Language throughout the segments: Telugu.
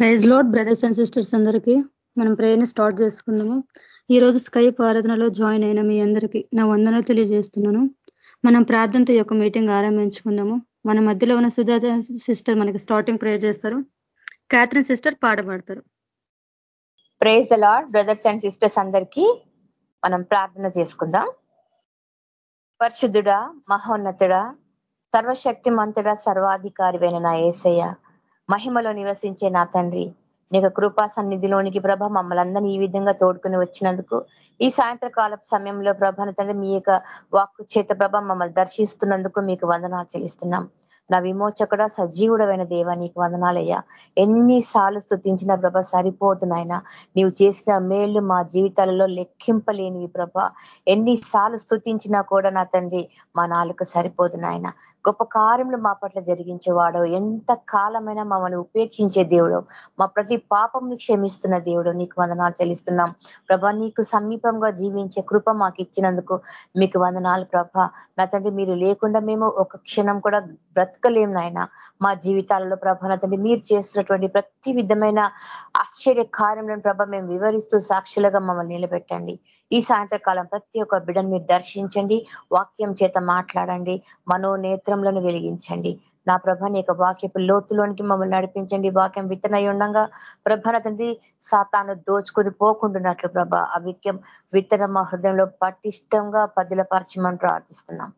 Praise lord brothers and sisters అందరికీ మనం ప్రేయర్ని స్టార్ట్ చేసుకుందాము. ఈ రోజు స్కైప్ ఆరాధనలో జాయిన్ అయిన మీ అందరికీ నా వందనలు తెలియజేస్తున్నాను. మనం ప్రార్థనతో యొక్క మీటింగ్ ఆరంభించుకుందాము. మన మధ్యలో ఉన్న సుధా సిస్టర్ మనకి స్టార్టింగ్ ప్రేయర్ చేస్తారు. Catherine sister పాడబడతారు praise the Lord brothers and sisters అందరికీ మనం ప్రార్థన చేసుకుందాం. పరిశుద్ధుడా మహోన్నతుడా సర్వశక్తి మంతుడా సర్వాధికారివైన నా ఏసయ్య మహిమలో నివసించే నా తండ్రి. నీకు కృపా సన్నిధిలోనికి ప్రభ మమ్మల్ని ఈ విధంగా తోడుకుని వచ్చినందుకు ఈ సాయంత్రకాల సమయంలో ప్రభను తండ్రి మీ యొక్క వాక్కు చేత ప్రభ మమ్మల్ని దర్శిస్తున్నందుకు మీకు వందనాలు చెల్లిస్తున్నాం. నా విమోచకుడ సజీవుడమైన దేవ నీకు వందనాలయ్యా. ఎన్నిసార్లు స్థుతించిన ప్రభ సరిపోతున్నాయన నీవు చేసిన మేళ్ళు మా జీవితాలలో లెక్కింపలేనివి ప్రభ. ఎన్నిసార్లు స్థుతించినా కూడా నా తండ్రి మా నాలుక సరిపోతున్నాయన గొప్ప కార్యములు మా పట్ల జరిగించేవాడు. ఎంత కాలమైనా మమ్మల్ని ఉపేక్షించే దేవుడు. మా ప్రతి పాపంని క్షమిస్తున్న దేవుడు. నీకు వందనాలు చెల్లిస్తున్నాం. ప్రభ నీకు సమీపంగా జీవించే కృప మాకు ఇచ్చినందుకు మీకు వందనాలు ప్రభ. నా తండ్రి మీరు లేకుండా మేము ఒక క్షణం కూడా బ్రతకలేం నాయన. మా జీవితాలలో ప్రభ తండ్రి మీరు చేస్తున్నటువంటి ప్రతి విధమైన ఆశ్చర్య కార్యములను ప్రభ మేము వివరిస్తూ సాక్షులుగా మమ్మల్ని నిలబెట్టండి. ఈ సాయంత్రకాలం ప్రతి ఒక్క బిడ్డను మీరు దర్శించండి వాక్యం చేత మాట్లాడండి మనోనేత్రంలను వెలిగించండి. నా ప్రభ నీ యొక్క వాక్యపు లోతులోనికి మమ్మల్ని నడిపించండి. వాక్యం విత్తనై ఉండగా ప్రభ తండ్రి సాతాను దోచుకొని పోకుండున్నట్లు ప్రభ ఆ విక్యం విత్తన మా హృదయంలో పటిష్టంగా పదిలపరచమని ప్రార్థిస్తున్నాం.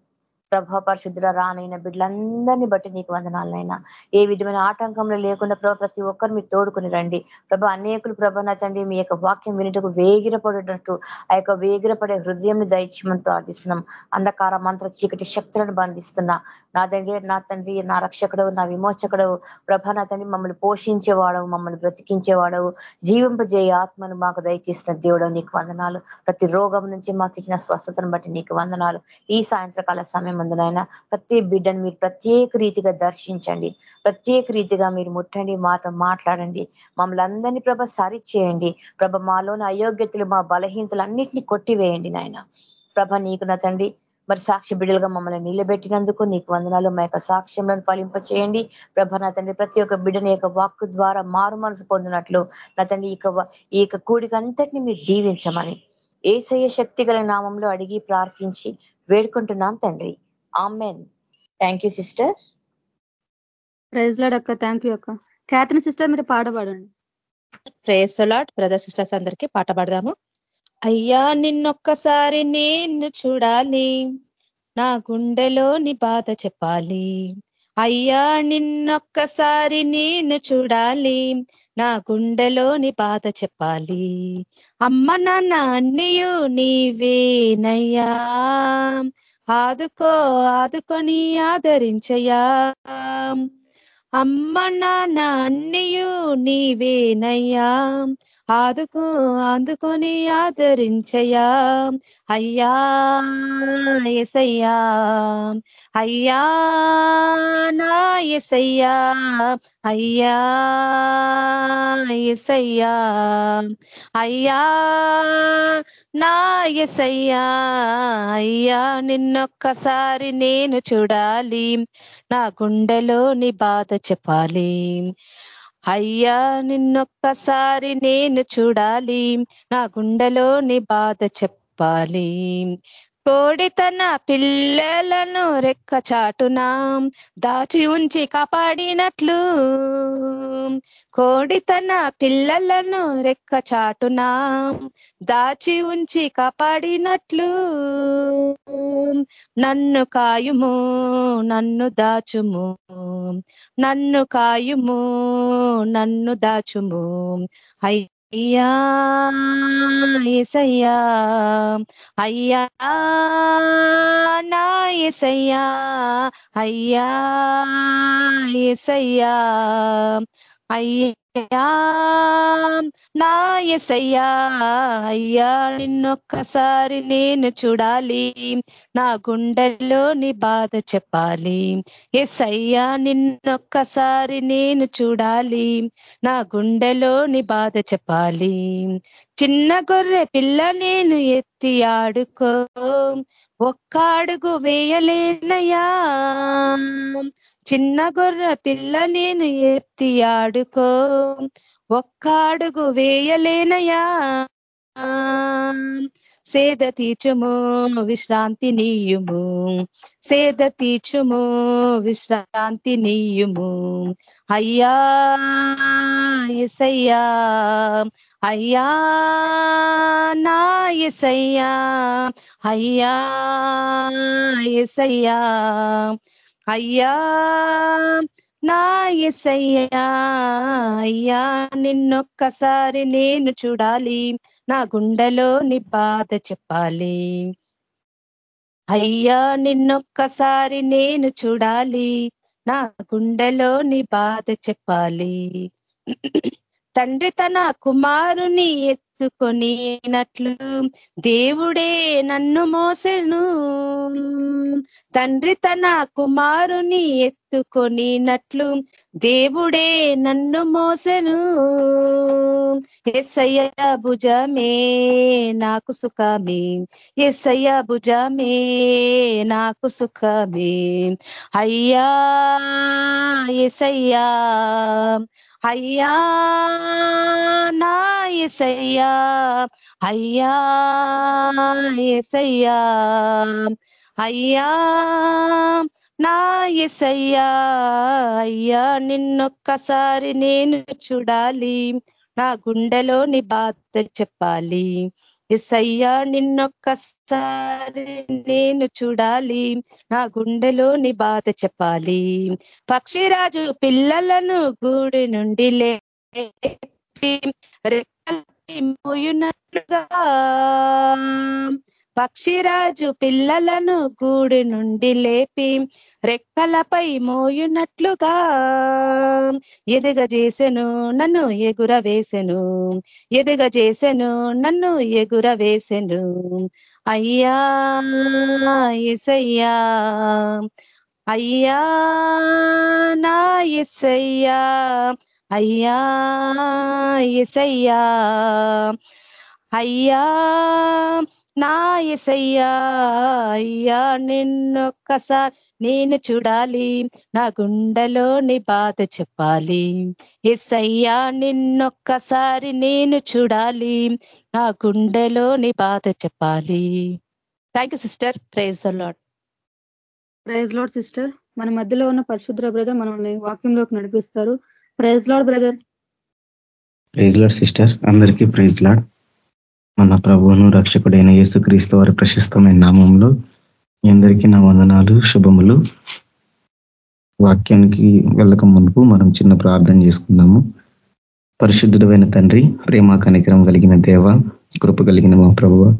ప్రభా పరిశుద్ధుల రానైన బిడ్డలందరినీ బట్టి నీకు వందనాలనైనా ఏ విధమైన ఆటంకంలో లేకుండా ప్రభా ప్రతి ఒక్కరు మీరు తోడుకుని రండి. ప్రభా అనేకులు ప్రభ తండ్రి మీ యొక్క వాక్యం వినటకు వేగిరపడేటట్టు ఆ యొక్క వేగిరపడే హృదయంని దయచేయమని ప్రార్థిస్తున్నాం. అంధకార మంత్ర చీకటి శక్తులను బంధిస్తున్నా నా దగ్గర నా తండ్రి నా రక్షకుడవు నా విమోచకుడవు. ప్రభ నా తండ్రి మమ్మల్ని పోషించేవాడవు మమ్మల్ని బ్రతికించేవాడవు. జీవింపజేయ ఆత్మను మాకు దయచేసిన దేవుడు నీకు వందనాలు. ప్రతి రోగం నుంచి మాకు ఇచ్చిన స్వస్థతను బట్టి నీకు వందనాలు. ఈ సాయంత్రకాల సమయం మందులైన ప్రతి బిడ్డను మీరు ప్రత్యేక రీతిగా దర్శించండి. ప్రత్యేక రీతిగా మీరు ముట్టండి. మాతో మాట్లాడండి. మమ్మల్ని అందరినీ ప్రభ సరి చేయండి ప్రభ మాలోని అయోగ్యతలు మా బలహీనతలు అన్నింటినీ కొట్టివేయండి నాయన. ప్రభ నీకు నా తండ్రి మరి సాక్షి బిడ్డలుగా మమ్మల్ని నిలబెట్టినందుకు నీకు వందనాలు. మా యొక్క సాక్ష్యంలను ఫలింప చేయండి ప్రభ నా తండ్రి ప్రతి ఒక్క బిడ్డని యొక్క వాక్కు ద్వారా మారు మనసు పొందినట్లు నా తండ్రి ఈ ఈ యొక్క కూడిక అంతటిని మీరు జీవించమని ఏసయ్య శక్తి గల నామంలో అడిగి ప్రార్థించి వేడుకుంటున్నాం తండ్రి. Amen thank you sister praise Lord అక్క థ్యాంక్ యూ అక్క. క్యాథరిన్ సిస్టర్ మీరు పాడబడండి ప్రేస్ లాడ్ బ్రదర్ సిస్టర్స్ అందరికీ పాట పాడదాము. అయ్యా నిన్నొక్కసారి నేను చూడాలి. నా గుండెలోని బాధ చెప్పాలి. అయ్యా నిన్నొక్కసారి నేను చూడాలి. నా గుండెలోని బాధ చెప్పాలి. అమ్మ నాన్న అన్నయ్యు నీవేనయ్యా. ఆదుకో ఆదుకొని ఆదరించయా అమ్మ నాన్న అన్నయ్యు నీవేనయ్యా. ఆదుకో అందుకొని ఆదరించయా అయ్యా ఎసయ్యా అయ్యా నా ఎసయ్యా అయ్యా ఎసయ్యా అయ్యా నా ఎసయ్యా అయ్యా నిన్నొక్కసారి నేను చూడాలి నా గుండెలోని బాధ చెప్పాలి. అయ్యా నిన్నొక్కసారి నేను చూడాలి నా గుండెలోని బాధ చెప్పాలి. కోడి తన పిల్లలను రెక్క చాటునా దాచి ఉంచి కాపాడినట్లు. కోడి తన పిల్లలను రెక్క చాటునా దాచి ఉంచి కాపాడినట్లు. నన్ను కాయుము నన్ను దాచుము నన్ను కాయుము నన్ను దాచుము. అయ్యా ఎసయ్యా అయ్యా నా ఎసయ్యా అయ్యా ఎసయ్యా అయ్యా నా ఎసయ్యా అయ్యా నిన్నొక్కసారి నేను చూడాలి. నా గుండెల్లోని బాధ చెప్పాలి. ఎసయ్యా నిన్నొక్కసారి నేను చూడాలి. నా గుండెలోని బాధ చెప్పాలి. చిన్న గొర్రె పిల్ల నేను ఎత్తి ఆడుకో. ఒక్క అడుగు వేయలేనయా చిన్న గొర్ర పిల్ల నేను ఎత్తి ఆడుకో. ఒక్క అడుగు వేయలేనయా? సేద తీర్చుము విశ్రాంతి నీయుము. సేద తీర్చుము విశ్రాంతి నీయుము. అయ్యా ఎసయ్యా అయ్యా నా ఎసయ్యా అయ్యా ఎసయ్యా అయ్యా నా ఎసయ్యా అయ్యా నిన్నొక్కసారి నేను చూడాలి నా గుండెలో నీ బాధ చెప్పాలి. అయ్యా నిన్నొక్కసారి నేను చూడాలి నా గుండెలో నీ బాధ చెప్పాలి. తండ్రి తన కుమారుని ఎత్తుకొనినట్లు దేవుడే నన్ను మోసెను. తండ్రి తన కుమారుని ఎత్తుకొనినట్లు దేవుడే నన్ను మోసెను. ఎస్సయ్య భుజమే నాకు సుఖమే. ఎస్సయ్య భుజమే నాకు సుఖమే. అయ్యా ఎసయ్యా అయ్యా నా ఎసయ్యా అయ్యా ఎసయ్యా అయ్యా నా ఎసయ్యా అయ్యా నిన్నొక్కసారి నేను చూడాలి. నా గుండెలోని బాధ చెప్పాలి. ఎసయ్యా నిన్నొక్కసారి నేను చూడాలి. నా గుండెలోని బాధ చెప్పాలి. పక్షిరాజు పిల్లలను గూడి నుండి లేపి మోయునట్లుగా. పక్షిరాజు పిల్లలను గూడి నుండి లేపి రెక్కలపై మోయునట్లుగా. ఎదగ చేసెను నన్ను ఎగుర వేసెను. ఎదగ చేసెను నన్ను ఎగుర వేసెను. అయ్యా ఎసయ్యా అయ్యా నా ఎసయ్యా అయ్యా ఎసయ్యా అయ్యా నా ఎసయ్యా అయ్యా నిన్నొక్కసారి నేను చూడాలి. నా గుండెలోని బాధ చెప్పాలి. ఎసయ్యా నిన్నొక్కసారి నేను చూడాలి. నా గుండెలోని బాధ చెప్పాలి. Thank you sister praise Lord praise Lord sister మన మధ్యలో ఉన్న పరిశుద్ర బ్రదర్ మనల్ని వాక్యంలోకి నడిపిస్తారు. Praise Lord brother praise Lord sister అందరికీ ప్రైజ్ లాడ్ మన ప్రభువును రక్షకుడైన యేసుక్రీస్తు వారి ప్రశస్తమైన నామంలో మీ అందరికీ నా వందనాలు శుభములు. వాక్యానికి వెళ్ళక మునుపు మనం చిన్న ప్రార్థన చేసుకుందాము. పరిశుద్ధుడమైన తండ్రి ప్రేమ కనికరం కలిగిన దేవ కృప కలిగిన మా ప్రభువ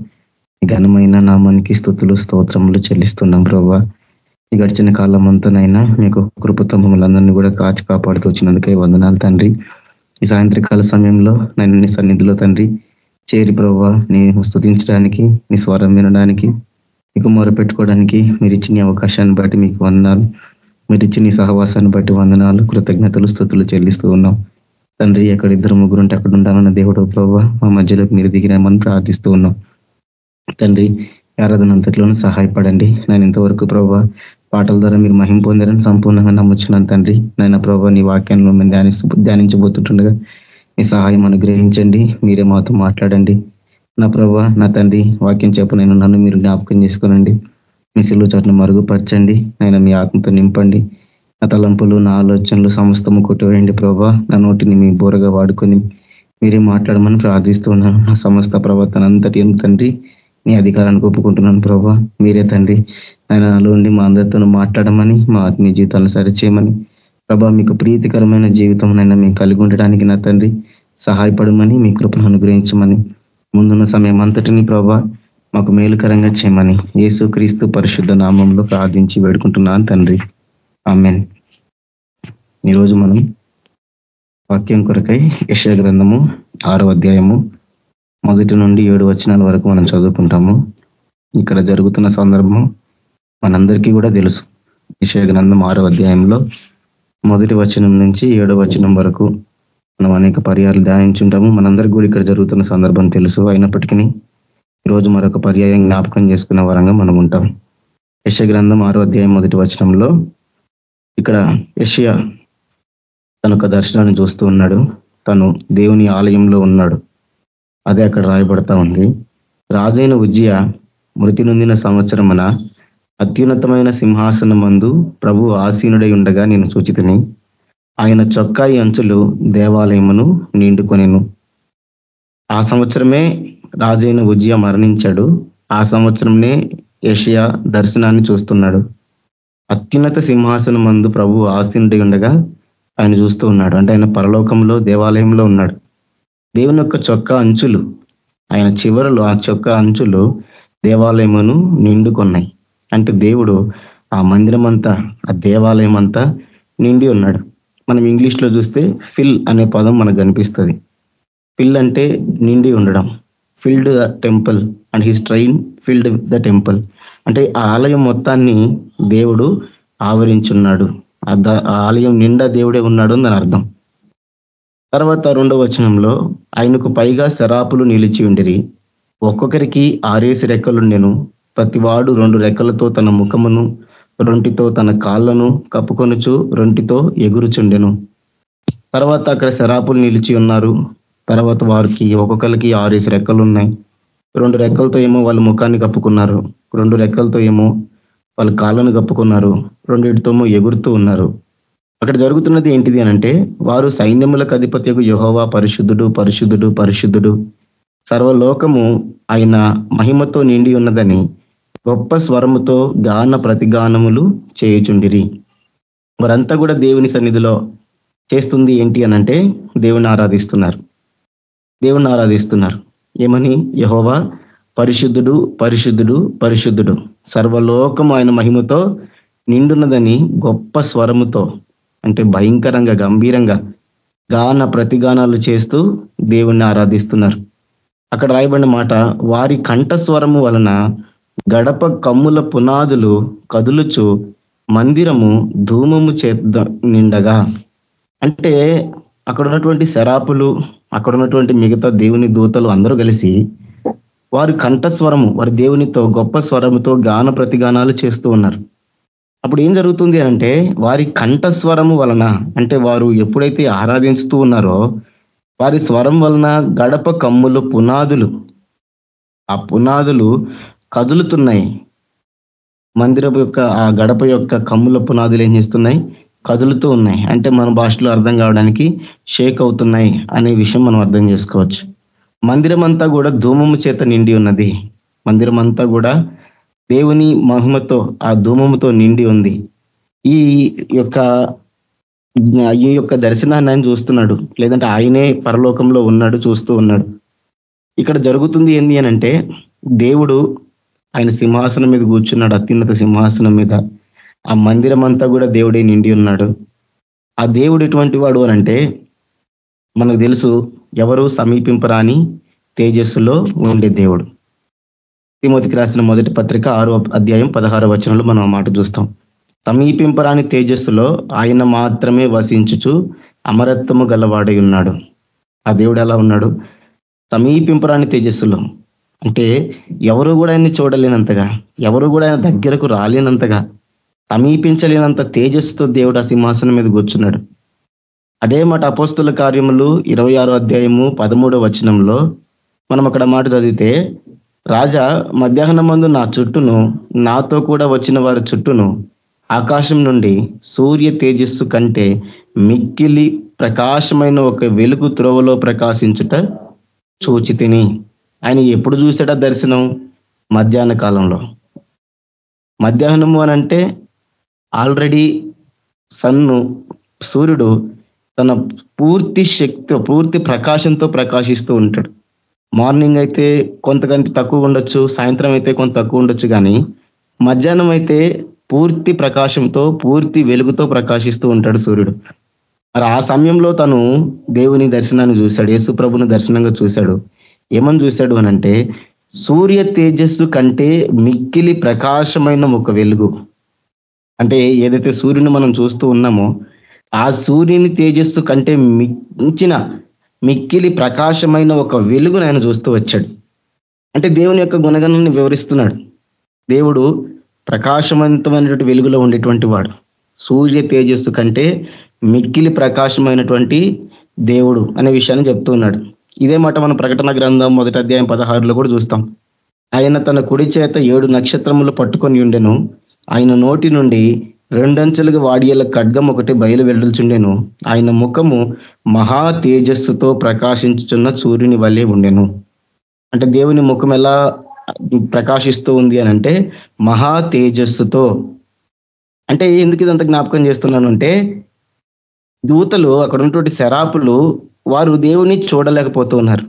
ఘనమైన నామానికి స్థుతులు స్తోత్రములు చెల్లిస్తున్నాం ప్రభావ. ఈ గడిచిన కాలం అంతానైనా మీకు కృపతో మమ్మల్ని కూడా కాచి కాపాడుతూ వచ్చినందుకే వందనాలు తండ్రి. ఈ సాయంత్రకాల సమయంలో నన్ను సన్నిధిలో తండ్రి చేరి ప్రభావ నీ స్థుతించడానికి నీ స్వరం వినడానికి మీకు మొరపెట్టుకోవడానికి మీరు ఇచ్చిన అవకాశాన్ని బట్టి మీకు వందనాలు. మీరు ఇచ్చిన సహవాసాన్ని బట్టి వందనాలు కృతజ్ఞతలు స్థుతులు చెల్లిస్తూ ఉన్నాం. తండ్రి ఎక్కడ ఇద్దరు ముగ్గురు ఉంటే అక్కడ ఉండాలన్న దేవుడు ప్రభావ మా మధ్యలోకి మీరు దిగినామని ప్రార్థిస్తూ ఉన్నాం. తండ్రి ఆరాధనంతట్లోనూ సహాయపడండి. నేను ఇంతవరకు ప్రభావ పాటల ద్వారా మీరు మహిం పొందారని సంపూర్ణంగా నమ్ముచున్నాను తండ్రి. నాయన ప్రభావ నీ వాక్యంలో మేము ధ్యానిస్తూ ధ్యానించబోతుండగా మీ సహాయం అనుగ్రహించండి. మీరే మాతో మాట్లాడండి. నా ప్రభా నా తండ్రి వాక్యం చెప్పు నేను నన్ను మీరు జ్ఞాపకం చేసుకోనండి. మీ సిల్లు చోట్ను మరుగుపరచండి. నేను మీ ఆత్మతో నింపండి. నా తలంపులు నా ఆలోచనలు సమస్తము కొట్టివేయండి ప్రభా. నా నోటిని మీ బోరగా వాడుకొని మీరే మాట్లాడమని ప్రార్థిస్తున్నాను నా సమస్త ప్రవర్తన అంతటి తండ్రి మీ అధికారానికి ఒప్పుకుంటున్నాను ప్రభా. మీరే తండ్రి ఆయన నాలోండి మా అందరితో మాట్లాడమని మా ఆత్మీయ జీవితాలను సరిచేయమని ప్రభా మీకు ప్రీతికరమైన జీవితం నైనా మేము కలిగి ఉండడానికి నా తండ్రి సహాయపడమని మీ కృపను అనుగ్రహించమని ముందున్న సమయం అంతటిని ప్రభా మాకు మేలుకరంగా చేయమని యేసు క్రీస్తు పరిశుద్ధ నామంలో ప్రార్థించి వేడుకుంటున్నాను తండ్రి. ఆమెన్. ఈరోజు మనం వాక్యం కొరకై యశ గ్రంథము ఆరో అధ్యాయము మొదటి నుండి ఏడు వచనాల వరకు మనం చదువుకుంటాము. ఇక్కడ జరుగుతున్న సందర్భం మనందరికీ కూడా తెలుసు. విషయ గ్రంథం ఆరో అధ్యాయంలో మొదటి వచనం నుంచి ఏడో వచనం వరకు మనం అనేక పర్యాలు ధ్యానించుంటాము. మనందరికీ కూడా ఇక్కడ జరుగుతున్న సందర్భం తెలుసు. అయినప్పటికీ ఈరోజు మరొక పర్యాయం జ్ఞాపకం చేసుకున్న వరంగా మనం ఉంటాం. యశ గ్రంథం ఆరో అధ్యాయం మొదటి వచనంలో ఇక్కడ యషియా తన ఒక దర్శనాన్ని చూస్తూ ఉన్నాడు. తను దేవుని ఆలయంలో ఉన్నాడు. అదే అక్కడ రాయబడతా ఉంది. రాజైన ఉజ్జయ మృతి నొందిన సంవత్సరమున అత్యున్నతమైన సింహాసనం మందు ప్రభు ఆసీనుడై ఉండగా నేను సూచితని. ఆయన చొక్కాయి అంచులు దేవాలయమును నిండుకొనిను. ఆ సంవత్సరమే రాజైన ఉజ్య మరణించాడు. ఆ సంవత్సరంనే ఏషియా దర్శనాన్ని చూస్తున్నాడు. అత్యున్నత సింహాసనం మందు ప్రభు ఆసీనుడై ఉండగా ఆయన చూస్తూ ఉన్నాడు. అంటే ఆయన పరలోకంలో దేవాలయంలో ఉన్నాడు. దేవుని యొక్క చొక్క అంచులు ఆయన చివరలో ఆ చొక్క అంచులు దేవాలయమును నిండుకొన్నాయి. అంటే దేవుడు ఆ మందిరం అంతా ఆ దేవాలయం అంతా నిండి ఉన్నాడు. మనం ఇంగ్లీష్లో చూస్తే ఫిల్ అనే పదం మనకు కనిపిస్తుంది. ఫిల్ అంటే నిండి ఉండడం. Filled the temple and his train filled the temple అంటే ఆ ఆలయం మొత్తాన్ని దేవుడు ఆవరించున్నాడు. ఆ ఆలయం నిండా దేవుడే ఉన్నాడు అని అర్థం. తర్వాత రెండవ వచనంలో ఆయనకు పైగా శరాపులు నిలిచి ఉండిరి. ఒక్కొక్కరికి ఆరేసి రెక్కలుండెను. ప్రతివాడు రెండు రెక్కలతో తన ముఖమును రొంటితో తన కాళ్ళను కప్పుకొనుచు రొంటితో ఎగురుచుండెను. తర్వాత అక్కడ శరాపులు నిలిచి ఉన్నారు. తర్వాత వారికి ఒక్కొక్కరికి ఆరేసి రెక్కలు ఉన్నాయి రెండు రెక్కలతో ఏమో వాళ్ళ ముఖాన్ని కప్పుకున్నారు. రెండు రెక్కలతో ఏమో వాళ్ళ కాళ్ళను కప్పుకున్నారు. రెండింటితోమో ఎగురుతూ ఉన్నారు. అక్కడ జరుగుతున్నది ఏంటిది అనంటే వారు సైన్యములకు అధిపత్యకు యహోవా పరిశుద్ధుడు పరిశుద్ధుడు పరిశుద్ధుడు. సర్వలోకము ఆయన మహిమతో నిండి ఉన్నదని గొప్ప స్వరముతో గాన ప్రతిగానములు చేయుచుండిరి. వారంతా కూడా దేవుని సన్నిధిలో చేస్తుంది ఏంటి అనంటే దేవుని ఆరాధిస్తున్నారు. దేవుని ఆరాధిస్తున్నారు. ఏమని? యహోవా పరిశుద్ధుడు పరిశుద్ధుడు పరిశుద్ధుడు. సర్వలోకం ఆయన మహిమతో నిండున్నదని గొప్ప స్వరముతో అంటే భయంకరంగా గంభీరంగా గాన ప్రతిగానాలు చేస్తూ దేవుణ్ణి ఆరాధిస్తున్నారు. అక్కడ రాయబడిన మాట వారి కంఠస్వరము వలన గడప కమ్ముల పునాదులు కదులుచు మందిరము ధూమము చేద్ద నిండగా. అంటే అక్కడ ఉన్నటువంటి శరాపులు అక్కడ ఉన్నటువంటి మిగతా దేవుని దూతలు అందరూ కలిసి వారి కంఠస్వరము వారి దేవునితో గొప్ప స్వరముతో గాన ప్రతిగానాలు చేస్తూ ఉన్నారు. అప్పుడు ఏం జరుగుతుంది అంటే వారి కంఠస్వరము వలన అంటే వారు ఎప్పుడైతే ఆరాధించుతూ ఉన్నారో వారి స్వరం వలన గడప కమ్ములు పునాదులు ఆ పునాదులు కదులుతున్నాయి. మందిరపు యొక్క ఆ గడప యొక్క కమ్ముల పునాదులు ఏం చేస్తున్నాయి? కదులుతూ ఉన్నాయి. అంటే మన భాషలో అర్థం కావడానికి షేక్ అవుతున్నాయి అనే విషయం మనం అర్థం చేసుకోవచ్చు. మందిరం అంతా కూడా ధూమము చేత నిండి ఉన్నది. మందిరం అంతా కూడా దేవుని మహిమతో ఆ ధూమముతో నిండి ఉంది. ఈ యొక్క ఈ యొక్క దర్శనాన్ని ఆయన చూస్తున్నాడు. లేదంటే ఆయనే పరలోకంలో ఉన్నాడు చూస్తూ ఉన్నాడు. ఇక్కడ జరుగుతుంది ఏంది అనంటే దేవుడు ఆయన సింహాసనం మీద కూర్చున్నాడు అత్యున్నత సింహాసనం మీద. ఆ మందిరం అంతా కూడా దేవుడే నిండి ఉన్నాడు. ఆ దేవుడు ఎటువంటి వాడు అనంటే మనకు తెలుసు ఎవరు సమీపింపరాని తేజస్సులో ఉండే దేవుడు. తిమోతికి రాసిన మొదటి పత్రిక ఆరో అధ్యాయం పదహారో వచనంలో మనం మాట చూస్తాం. సమీపింపరాని తేజస్సులో ఆయన మాత్రమే వసించుచు అమరత్వము గలవాడై ఉన్నాడు. ఆ దేవుడు ఎలా ఉన్నాడు? సమీపింపరాని తేజస్సులో. అంటే ఎవరు కూడా ఆయన్ని చూడలేనంతగా ఎవరు కూడా ఆయన దగ్గరకు రాలేనంతగా సమీపించలేనంత తేజస్సుతో దేవుడు ఆ సింహాసనం మీద కూర్చున్నాడు. అదే మాట అపోస్తుల కార్యములు ఇరవై అధ్యాయము పదమూడో వచనంలో మనం అక్కడ మాట చదివితే రాజా మధ్యాహ్నం మందు నా చుట్టూను నాతో కూడా వచ్చిన వారి చుట్టూను ఆకాశం నుండి సూర్య తేజస్సు కంటే మిక్కిలి ప్రకాశమైన ఒక వెలుగు త్రోవలో ప్రకాశించుట చూచితిని. ఆయన ఎప్పుడు చూసాడా దర్శనం? మధ్యాహ్న కాలంలో. మధ్యాహ్నము అనంటే ఆల్రెడీ సన్ను సూర్యుడు తన పూర్తి శక్తి పూర్తి ప్రకాశంతో ప్రకాశిస్తూ ఉంటాడు. మార్నింగ్ అయితే కొంతకంటే తక్కువ ఉండొచ్చు సాయంత్రం అయితే కొంత తక్కువ ఉండొచ్చు కానీ మధ్యాహ్నం అయితే పూర్తి ప్రకాశంతో పూర్తి వెలుగుతో ప్రకాశిస్తూ ఉంటాడు సూర్యుడు. మరి ఆ సమయంలో తను దేవుని దర్శనాన్ని చూశాడు యేసు ప్రభుని దర్శనంగా చూశాడు. ఏమని చూశాడు అనంటే సూర్య తేజస్సు కంటే మిక్కిలి ప్రకాశమైన ఒక వెలుగు. అంటే ఏదైతే సూర్యుని మనం చూస్తూ ఉన్నామో ఆ సూర్యుని తేజస్సు కంటే మించిన మిక్కిలి ప్రకాశమైన ఒక వెలుగును ఆయన చూస్తూ వచ్చాడు. అంటే దేవుని యొక్క గుణగణాన్ని వివరిస్తున్నాడు. దేవుడు ప్రకాశవంతమైనటువంటి వెలుగులో ఉండేటువంటి వాడు. సూర్య తేజస్సు కంటే మిక్కిలి ప్రకాశమైనటువంటి దేవుడు అనే విషయాన్ని చెప్తున్నాడు ఇదే మాట మనం ప్రకటన గ్రంథం మొదటి అధ్యాయం పదహారులో కూడా చూస్తాం. ఆయన తన కుడి చేత ఏడు నక్షత్రములు పట్టుకొని ఉండెను. ఆయన నోటి నుండి రెండంచెలుగా వాడియల ఖడ్గం ఒకటి బయలు వెడల్చుండెను ఆయన ముఖము మహా తేజస్సుతో ప్రకాశించుచున్న సూర్యుని వల్లే ఉండెను. అంటే దేవుని ముఖం ఎలా ప్రకాశిస్తూ ఉంది అని అంటే మహా తేజస్సుతో. అంటే ఎందుకు ఇదంతా జ్ఞాపకం చేస్తున్నాను అంటే దూతలు అక్కడ ఉన్నటువంటి శరాపులు వారు దేవుని చూడలేకపోతున్నారు.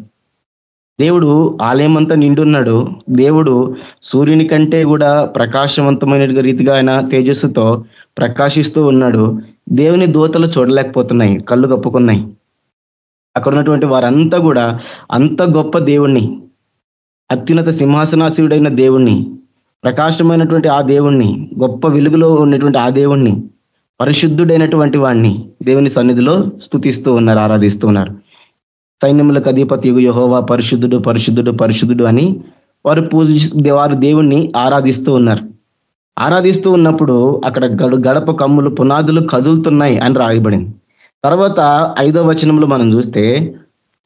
దేవుడు ఆలయం అంతా నిండున్నాడు. దేవుడు సూర్యుని కంటే కూడా ప్రకాశవంతమైన రీతిగా ఆయన తేజస్సుతో ప్రకాశిస్తూ ఉన్నాడు. దేవుని దూతలు చూడలేకపోతున్నాయి. కళ్ళు కప్పుకున్నాయి. అక్కడ ఉన్నటువంటి వారంతా కూడా అంత గొప్ప దేవుణ్ణి. అత్యున్నత సింహాసనాశీయుడైన దేవుణ్ణి. ప్రకాశమైనటువంటి ఆ దేవుణ్ణి. గొప్ప వెలుగులో ఉన్నటువంటి ఆ దేవుణ్ణి. పరిశుద్ధుడైనటువంటి వాణ్ణి దేవుని సన్నిధిలో స్థుతిస్తూ ఉన్నారు ఆరాధిస్తూ ఉన్నారు. సైన్యములకు అధిపతి యహోవా పరిశుద్ధుడు పరిశుద్ధుడు పరిశుద్ధుడు అని వారు పూజి వారు దేవుణ్ణి ఆరాధిస్తూ ఉన్నారు. ఆరాధిస్తూ ఉన్నప్పుడు అక్కడ గడు గడప కమ్ములు పునాదులు కదులుతున్నాయి అని రాయబడింది. తర్వాత ఐదో వచనంలో మనం చూస్తే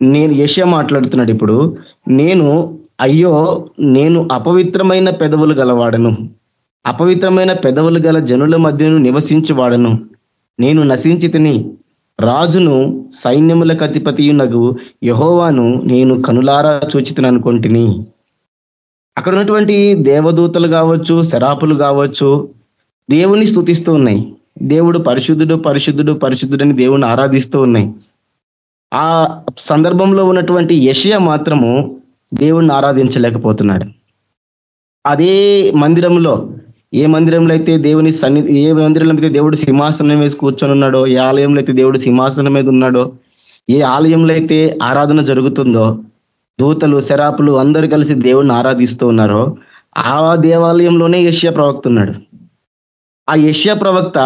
నేను యశ మాట్లాడుతున్నాడు ఇప్పుడు నేను అయ్యో నేను అపవిత్రమైన పెదవులు గలవాడను. అపవిత్రమైన పెదవులు గల జనుల మధ్యను నివసించేవాడను. నేను నశించి తిని రాజును సైన్యములకు అధిపతియునగు యహోవాను నేను కనులారా చూచితను అనుకుంటుని అక్కడ ఉన్నటువంటి దేవదూతలు కావచ్చు శరాపులు కావచ్చు దేవుని స్థుతిస్తూ ఉన్నాయి. దేవుడు పరిశుద్ధుడు పరిశుద్ధుడు పరిశుద్ధుడని దేవుని ఆరాధిస్తూ ఉన్నాయి. ఆ సందర్భంలో ఉన్నటువంటి యషియ మాత్రము దేవుణ్ణి ఆరాధించలేకపోతున్నాడు. అదే మందిరంలో ఏ మందిరంలో అయితే దేవుని సన్ని ఏ మందిరంలో అయితే దేవుడు సింహాసనం మీద కూర్చొని ఉన్నాడో ఏ ఆలయంలో అయితే దేవుడు సింహాసనం మీద ఉన్నాడో ఏ ఆలయంలో అయితే ఆరాధన జరుగుతుందో దూతలు శరాపులు అందరూ కలిసి దేవుణ్ణి ఆరాధిస్తూ ఉన్నారో ఆ దేవాలయంలోనే యష్యా ప్రవక్త ఉన్నాడు. ఆ యష్యా ప్రవక్త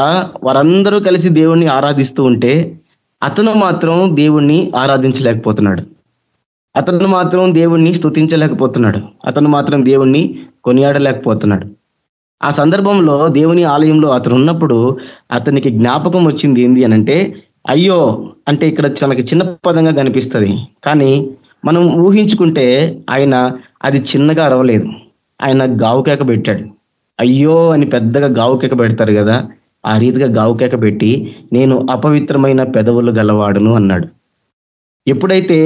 వారందరూ కలిసి దేవుణ్ణి ఆరాధిస్తూ ఉంటే అతను మాత్రం దేవుణ్ణి ఆరాధించలేకపోతున్నాడు. అతను మాత్రం దేవుణ్ణి స్థుతించలేకపోతున్నాడు అతను మాత్రం దేవుణ్ణి కొనియాడలేకపోతున్నాడు. ఆ సందర్భంలో దేవుని ఆలయంలో అతను ఉన్నప్పుడు అతనికి జ్ఞాపకం వచ్చింది ఏంది అనంటే అయ్యో అంటే ఇక్కడ మనకి చిన్న పదంగా కనిపిస్తుంది. కానీ మనం ఊహించుకుంటే ఆయన అది చిన్నగా అరవలేదు. ఆయన గావుకేక పెట్టాడు. అయ్యో అని పెద్దగా గావుకేక పెడతారు కదా ఆ రీతిగా గావుకేక పెట్టి నేను అపవిత్రమైన పెదవులు గలవాడును అన్నాడు. ఎప్పుడైతే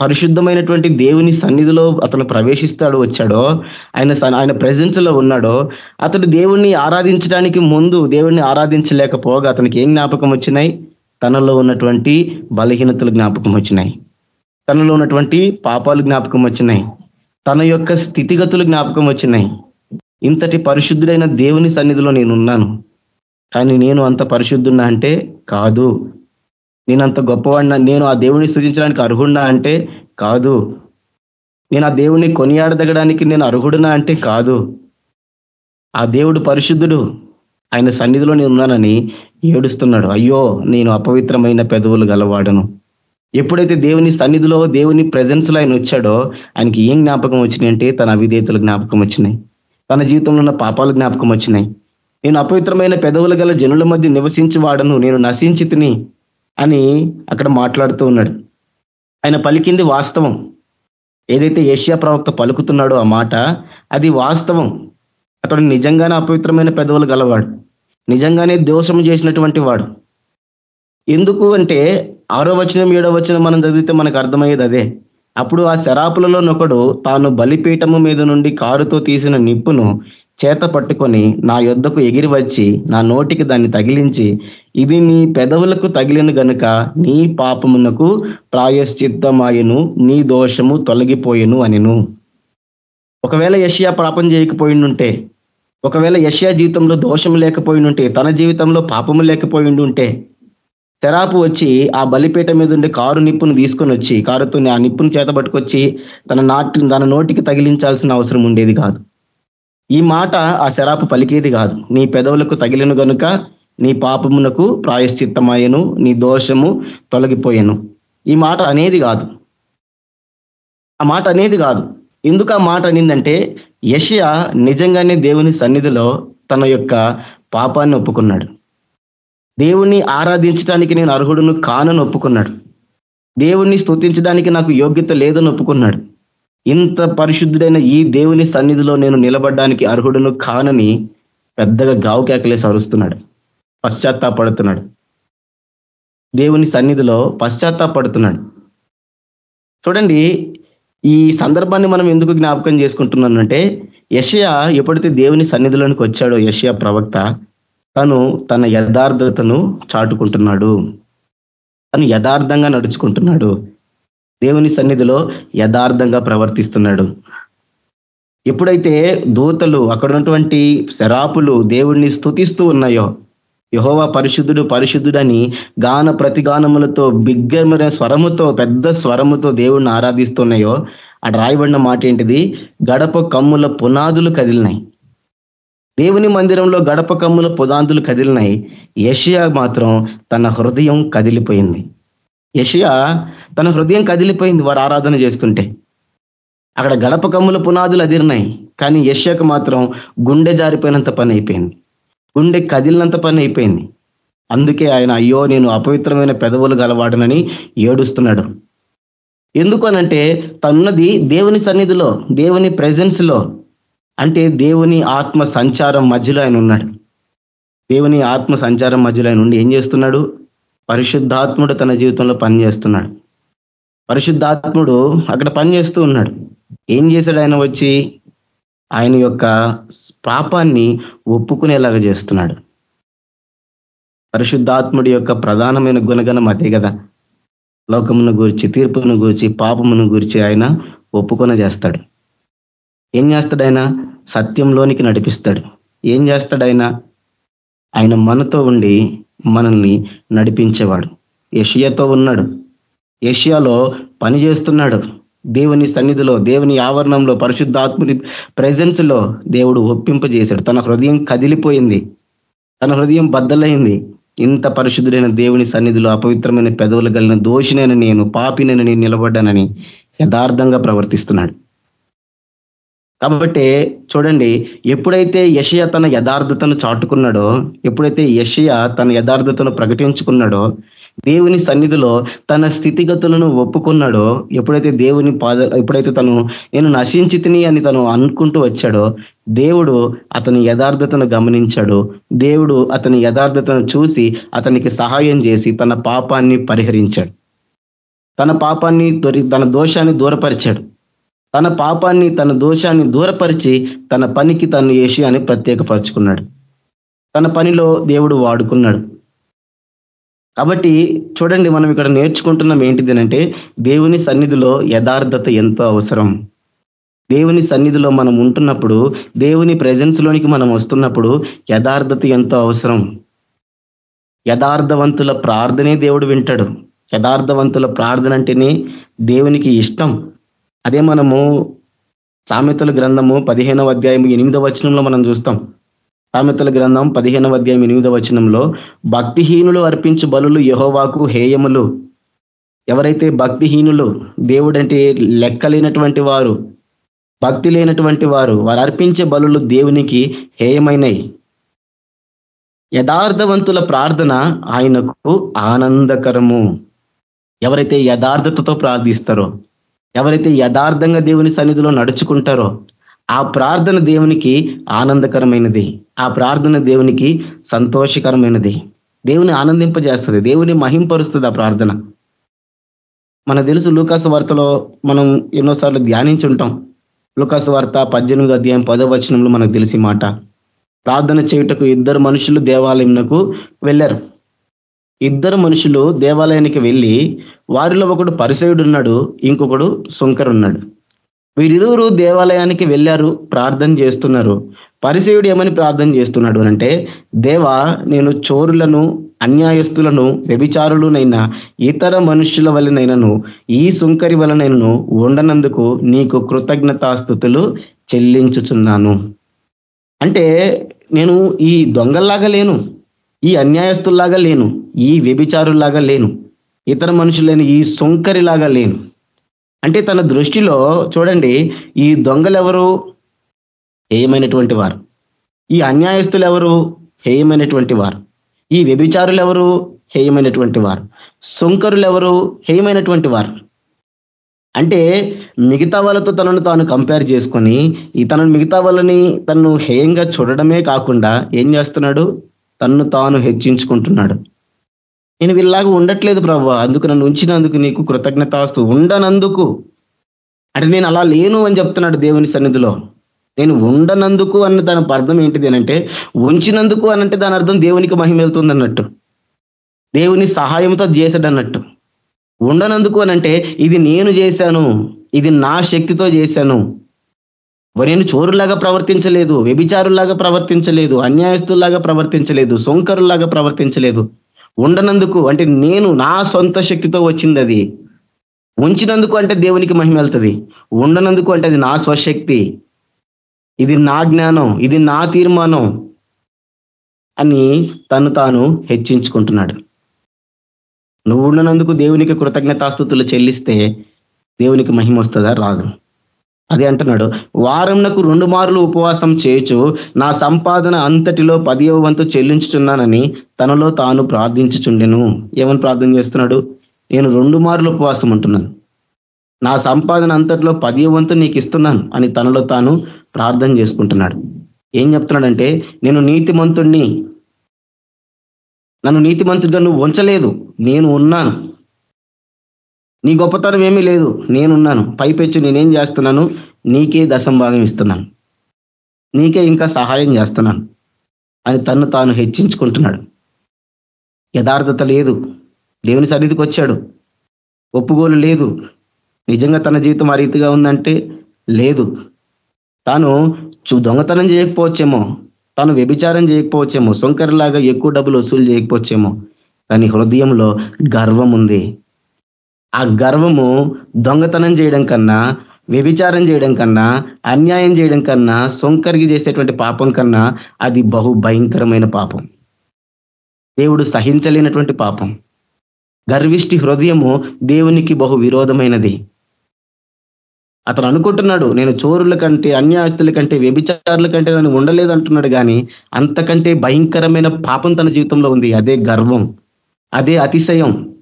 పరిశుద్ధమైనటువంటి దేవుని సన్నిధిలో అతను ప్రవేశిస్తాడు వచ్చాడో ఆయన ఆయన ప్రజెన్స్లో ఉన్నాడో అతడు దేవుణ్ణి ఆరాధించడానికి ముందు దేవుణ్ణి ఆరాధించలేకపోగా అతనికి ఏం జ్ఞాపకం వచ్చినాయి? తనలో ఉన్నటువంటి బలహీనతలు జ్ఞాపకం వచ్చినాయి. తనలో ఉన్నటువంటి పాపాలు జ్ఞాపకం వచ్చినాయి. తన యొక్క స్థితిగతులు జ్ఞాపకం వచ్చినాయి. ఇంతటి పరిశుద్ధుడైన దేవుని సన్నిధిలో నేనున్నాను. కానీ నేను అంత పరిశుద్ధున్నా అంటే కాదు. నేను అంత గొప్పవాడినా నేను ఆ దేవుని సృజించడానికి అర్హుడినా అంటే కాదు. నేను ఆ దేవుని కొనియాడదగడానికి నేను అర్హుడినా అంటే కాదు. ఆ దేవుడు పరిశుద్ధుడు. ఆయన సన్నిధిలో నేను ఉన్నానని ఏడుస్తున్నాడు. అయ్యో నేను అపవిత్రమైన పెదవులు గలవాడను. ఎప్పుడైతే దేవుని సన్నిధిలో దేవుని ప్రజెన్స్లో ఆయన వచ్చాడో ఆయనకి ఏం జ్ఞాపకం వచ్చినాయంటే తన అవిధేతలు జ్ఞాపకం వచ్చినాయి. తన జీవితంలో ఉన్న పాపాలు జ్ఞాపకం వచ్చినాయి. నేను అపవిత్రమైన పెదవులు గల జనుల మధ్య నివసించి వాడను. నేను నశించి తిని అని అక్కడ మాట్లాడుతూ ఉన్నాడు. ఆయన పలికింది వాస్తవం. ఏదైతే ఏషియా ప్రవక్త పలుకుతున్నాడో ఆ మాట అది వాస్తవం. అతడు నిజంగానే అపవిత్రమైన పెదవులు గలవాడు. నిజంగానే దోషం చేసినటువంటి వాడు. ఎందుకు అంటే ఆరో వచనం ఏడో వచనం మనం చదివితే మనకు అర్థమయ్యేది అదే. అప్పుడు ఆ శరాపులలో నొకడు తాను బలిపీఠము మీద నుండి కారుతో తీసిన నిప్పును చేత పట్టుకొని నా యొద్దకు ఎగిరి వచ్చి నా నోటికి దాన్ని తగిలించి ఇది నీ పెదవులకు తగిలిన గనుక నీ పాపమునకు ప్రాయశ్చిత్తమాయను నీ దోషము తొలగిపోయెను అనిను. ఒకవేళ యషియా పాపం చేయకపోయిండుంటే ఒకవేళ యషియా జీవితంలో దోషం లేకపోయిండుంటే తన జీవితంలో పాపము లేకపోయిండుంటే తెరాపు వచ్చి ఆ బలిపేట మీద ఉండే కారు నిప్పును తీసుకొని వచ్చి కారుతో ఆ నిప్పును చేత పట్టుకొచ్చి తన నాటి తన నోటికి తగిలించాల్సిన అవసరం ఉండేది కాదు. ఈ మాట ఆ శరాపు పలికేది కాదు. నీ పెదవులకు తగిలిన గనుక నీ పాపమునకు ప్రాయశ్చిత్తమయ్యను నీ దోషము తొలగిపోయాను. ఈ మాట అనేది కాదు. ఆ మాట అనేది కాదు. ఎందుకు ఆ మాట అనిందంటే యషియా నిజంగానే దేవుని సన్నిధిలో తన యొక్క పాపాన్ని ఒప్పుకున్నాడు. దేవుణ్ణి ఆరాధించడానికి నేను అర్హుడును కానని ఒప్పుకున్నాడు. దేవుణ్ణి స్థుతించడానికి నాకు యోగ్యత లేదని ఒప్పుకున్నాడు. ఇంత పరిశుద్ధుడైన ఈ దేవుని సన్నిధిలో నేను నిలబడ్డానికి అర్హుడును కానని పెద్దగా గావు కేకలేసి అరుస్తున్నాడు. పశ్చాత్తాపడుతున్నాడు. దేవుని సన్నిధిలో పశ్చాత్తాపడుతున్నాడు. చూడండి ఈ సందర్భాన్ని మనం ఎందుకు జ్ఞాపకం చేసుకుంటున్నానంటే యషయా ఎప్పుడైతే దేవుని సన్నిధిలోనికి వచ్చాడో యషయా ప్రవక్త తను తన యథార్థతను చాటుకుంటున్నాడు. తను యథార్థంగా నడుచుకుంటున్నాడు. దేవుని సన్నిధిలో యథార్థంగా ప్రవర్తిస్తున్నాడు. ఎప్పుడైతే దూతలు అక్కడ ఉన్నటువంటి శరాపులు దేవుణ్ణి స్థుతిస్తూ ఉన్నాయో యహోవా పరిశుద్ధుడు పరిశుద్ధుడని గాన ప్రతిగానములతో బిగ్గమైన స్వరముతో పెద్ద స్వరముతో దేవుణ్ణి ఆరాధిస్తున్నాయో అటు రాయబడిన మాట ఏంటిది? గడప కమ్ముల పునాదులు కదిలినాయి. దేవుని మందిరంలో గడప కమ్ముల పునాదులు కదిలినాయి. యషియా మాత్రం తన హృదయం కదిలిపోయింది. యషియా తన హృదయం కదిలిపోయింది వారు ఆరాధన చేస్తుంటే. అక్కడ గడప కమ్ముల పునాదులు అదిరినాయి కానీ యష్యకు మాత్రం గుండె జారిపోయినంత పని అయిపోయింది. గుండె కదిలినంత పని అయిపోయింది. అందుకే ఆయన అయ్యో నేను అపవిత్రమైన పెదవులు గలవాడనని ఏడుస్తున్నాడు. ఎందుకనంటే తన్నది దేవుని సన్నిధిలో దేవుని ప్రెజెన్స్లో అంటే దేవుని ఆత్మ సంచారం మధ్యలో ఆయన ఉన్నాడు. దేవుని ఆత్మ సంచారం మధ్యలో ఆయన ఉండి ఏం చేస్తున్నాడు? పరిశుద్ధాత్ముడు తన జీవితంలో పని చేస్తున్నాడు పరిశుద్ధాత్ముడు అక్కడ పని చేస్తూ ఉన్నాడు. ఏం చేశాడు ఆయన వచ్చి? ఆయన యొక్క పాపాన్ని ఒప్పుకునేలాగా చేస్తున్నాడు. పరిశుద్ధాత్ముడి యొక్క ప్రధానమైన గుణగణం అదే కదా. లోకమును గురించి తీర్పును గురించి పాపమును గురించి ఆయన ఒప్పుకొన చేస్తాడు. ఏం చేస్తాడు ఆయన? సత్యంలోనికి నడిపిస్తాడు. ఏం చేస్తాడు ఆయన? ఆయన మనతో ఉండి మనల్ని నడిపించేవాడు. యషియతో ఉన్నాడు. ఏషియాలో పనిచేస్తున్నాడు. దేవుని సన్నిధిలో దేవుని ఆవరణంలో పరిశుద్ధాత్ముని ప్రజెన్స్లో దేవుడు ఒప్పింపజేశాడు. తన హృదయం కదిలిపోయింది. తన హృదయం బద్దలైంది. ఇంత పరిశుద్ధుడైన దేవుని సన్నిధిలో అపవిత్రమైన పెదవులు కలిగిన దోషినైన నేను పాపినైన నేను నిలబడ్డానని యథార్థంగా ప్రవర్తిస్తున్నాడు. కాబట్టి చూడండి ఎప్పుడైతే యషయ తన యథార్థతను చాటుకున్నాడో ఎప్పుడైతే యషయ తన యథార్థతను ప్రకటించుకున్నాడో దేవుని సన్నిధిలో తన స్థితిగతులను ఒప్పుకున్నాడో ఎప్పుడైతే దేవుని పాద ఎప్పుడైతే తను నేను నశించి అని తను అనుకుంటూ వచ్చాడో దేవుడు అతని యథార్థతను గమనించాడు. దేవుడు అతని యథార్థతను చూసి అతనికి సహాయం చేసి తన పాపాన్ని పరిహరించాడు. తన పాపాన్ని తన దోషాన్ని దూరపరిచాడు. తన పాపాన్ని తన దోషాన్ని దూరపరిచి తన పనికి తను ఏషియాని ప్రత్యేకపరుచుకున్నాడు. తన పనిలో దేవుడు వాడుకున్నాడు. కాబట్టి చూడండి మనం ఇక్కడ నేర్చుకుంటున్నాం ఏంటిది అంటే దేవుని సన్నిధిలో యథార్థత ఎంతో అవసరం. దేవుని సన్నిధిలో మనం ఉంటున్నప్పుడు దేవుని ప్రజెన్స్లోనికి లోనికి మనం వస్తున్నప్పుడు యథార్థత ఎంతో అవసరం. యథార్థవంతుల ప్రార్థనే దేవుడు వింటాడు. యథార్థవంతుల ప్రార్థన అంటేనే దేవునికి ఇష్టం. అదే మనము సామెతల గ్రంథము పదిహేనవ అధ్యాయం ఎనిమిదవ వచనంలో మనం చూస్తాం. సామెతల గ్రంథం పదిహేనవ అధ్యాయం ఎనిమిదవ వచనంలో భక్తిహీనులు అర్పించు బలులు యహోవాకు హేయములు. ఎవరైతే భక్తిహీనులు దేవుడంటే లెక్కలేనటువంటి వారు భక్తి లేనటువంటి వారు వారు అర్పించే బలులు దేవునికి హేయమైనవి యథార్థవంతుల ప్రార్థన ఆయనకు ఆనందకరము. ఎవరైతే యథార్థతతో ప్రార్థిస్తారో ఎవరైతే యథార్థంగా దేవుని సన్నిధిలో నడుచుకుంటారో ఆ ప్రార్థన దేవునికి ఆనందకరమైనది. ఆ ప్రార్థన దేవునికి సంతోషకరమైనది. దేవుని ఆనందింపజేస్తుంది. దేవుని మహింపరుస్తుంది ఆ ప్రార్థన. మన తెలుసు లూకాసు వార్తలో మనం ఎన్నోసార్లు ధ్యానించుంటాం. లూకాసు వార్త పద్దెనిమిది అధ్యాయం పదో వచనంలో మనకు తెలిసి మాట. ప్రార్థన చేయుటకు ఇద్దరు మనుషులు దేవాలయంకు వెళ్ళారు. ఇద్దరు మనుషులు దేవాలయానికి వెళ్ళి వారిలో ఒకడు పరిసయుడు ఉన్నాడు ఇంకొకడు సుంకరున్నాడు వీరిరువురు దేవాలయానికి వెళ్ళారు ప్రార్థన చేస్తున్నారు. పరిసయుడు ఏమని ప్రార్థన చేస్తున్నాడు అంటే దేవా నేను చోరులను అన్యాయస్తులను వ్యభిచారులునైనా ఇతర మనుషుల వలనైనను ఈ సుంకరి వలనైనను ఉండనందుకు నీకు కృతజ్ఞతాస్థుతులు చెల్లించుచున్నాను. అంటే నేను ఈ దొంగల్లాగా లేను ఈ అన్యాయస్తుల్లాగా లేను ఈ వ్యభిచారుల్లాగా లేను ఇతర మనుషులైన ఈ సొంకరిలాగా లేను. అంటే తన దృష్టిలో చూడండి ఈ దొంగలు ఎవరు హేయమైనటువంటి వారు ఈ అన్యాయస్తులు ఎవరు హేయమైనటువంటి వారు ఈ వ్యభిచారులు ఎవరు హేయమైనటువంటి వారు సుంకరులు ఎవరు హేయమైనటువంటి వారు అంటే మిగతా వాళ్ళతో తనను తాను కంపేర్ చేసుకొని ఈ తనను మిగతా వాళ్ళని తను హేయంగా చూడడమే కాకుండా ఏం చేస్తున్నాడు? తన్ను తాను హెచ్చించుకుంటున్నాడు. నేను వీళ్ళలాగా ఉండట్లేదు ప్రభు. అందుకు నన్ను ఉంచినందుకు నీకు కృతజ్ఞతాస్తు. ఉండనందుకు. అంటే నేను అలా లేను అని చెప్తున్నాడు దేవుని సన్నిధిలో. నేను ఉండనందుకు అన్న దాని అర్థం ఏంటిది అంటే ఉంచినందుకు అనంటే దాని అర్థం దేవునికి మహిమ వెళ్తుంది అన్నట్టు దేవుని సహాయంతో చేశాడు అన్నట్టు ఉండనందుకు అనంటే ఇది నేను చేశాను ఇది నా శక్తితో చేశాను. నేను చోరులాగా ప్రవర్తించలేదు వ్యభిచారులాగా ప్రవర్తించలేదు అన్యాయస్తుల్లాగా ప్రవర్తించలేదు సొంకరులాగా ప్రవర్తించలేదు. ఉండనందుకు అంటే నేను నా సొంత శక్తితో వచ్చింది అది ఉంచినందుకు అంటే దేవునికి మహిమ వెళ్తుంది. ఉండనందుకు అంటే అది నా స్వశక్తి. ఇది నా జ్ఞానం ఇది నా తీర్మానం అని తను తాను హెచ్చించుకుంటున్నాడు. నువ్వు ఉండనందుకు దేవునికి కృతజ్ఞతాస్థుతులు చెల్లిస్తే దేవునికి మహిమ వస్తుందా? రాదు. అదే అంటున్నాడు వారంనకు రెండు మార్లు ఉపవాసం చేయొచ్చు నా సంపాదన అంతటిలో పదివ వంతు చెల్లించుచున్నానని తనలో తాను ప్రార్థించుచుండెను. ఏమని ప్రార్థన చేస్తున్నాడు? నేను రెండు మార్లు ఉపవాసం ఉంటున్నాను. నా సంపాదన అంతటిలో పదివ వంతు నీకు ఇస్తున్నాను అని తనలో తాను ప్రార్థన చేసుకుంటున్నాడు. ఏం చెప్తున్నాడంటే నేను నీతిమంతుణ్ణి నన్ను నీతిమంతుడిగా నువ్వు ఉంచలేదు. నేను ఉన్నాను. నీ గొప్పతనం ఏమీ లేదు. నేనున్నాను. పైపెచ్చు నేనేం చేస్తున్నాను? నీకే దశంభాగం ఇస్తున్నాను. నీకే ఇంకా సహాయం చేస్తున్నాను. అని తను తాను హెచ్చించుకుంటున్నాడు. యథార్థత లేదు. దేవుని సన్నిధికి వచ్చాడు. ఒప్పుగోలు లేదు. నిజంగా తన జీవితం ఆ రీతిగా ఉందంటే లేదు. తాను దొంగతనం చేయకపోవచ్చేమో. తాను వ్యభిచారం చేయకపోవచ్చేమో. సొంకరలాగా ఎక్కువ డబ్బులు వసూలు చేయకపోవచ్చేమో. కానీ హృదయంలో గర్వం ఉంది. ఆ గర్వము దొంగతనం చేయడం కన్నా వ్యభిచారం చేయడం కన్నా అన్యాయం చేయడం కన్నా సొంకరిగి చేసేటువంటి పాపం కన్నా అది బహు భయంకరమైన పాపం. దేవుడు సహించలేనటువంటి పాపం. గర్విష్టి హృదయము దేవునికి బహు విరోధమైనది. అతను అనుకుంటున్నాడు నేను చోరుల కంటే అన్యాయస్తుల కంటే వ్యభిచారుల కంటే నేను ఉండలేదు అంటున్నాడు కానీ అంతకంటే భయంకరమైన పాపం తన జీవితంలో ఉంది. అదే గర్వం. అదే అతిశయం.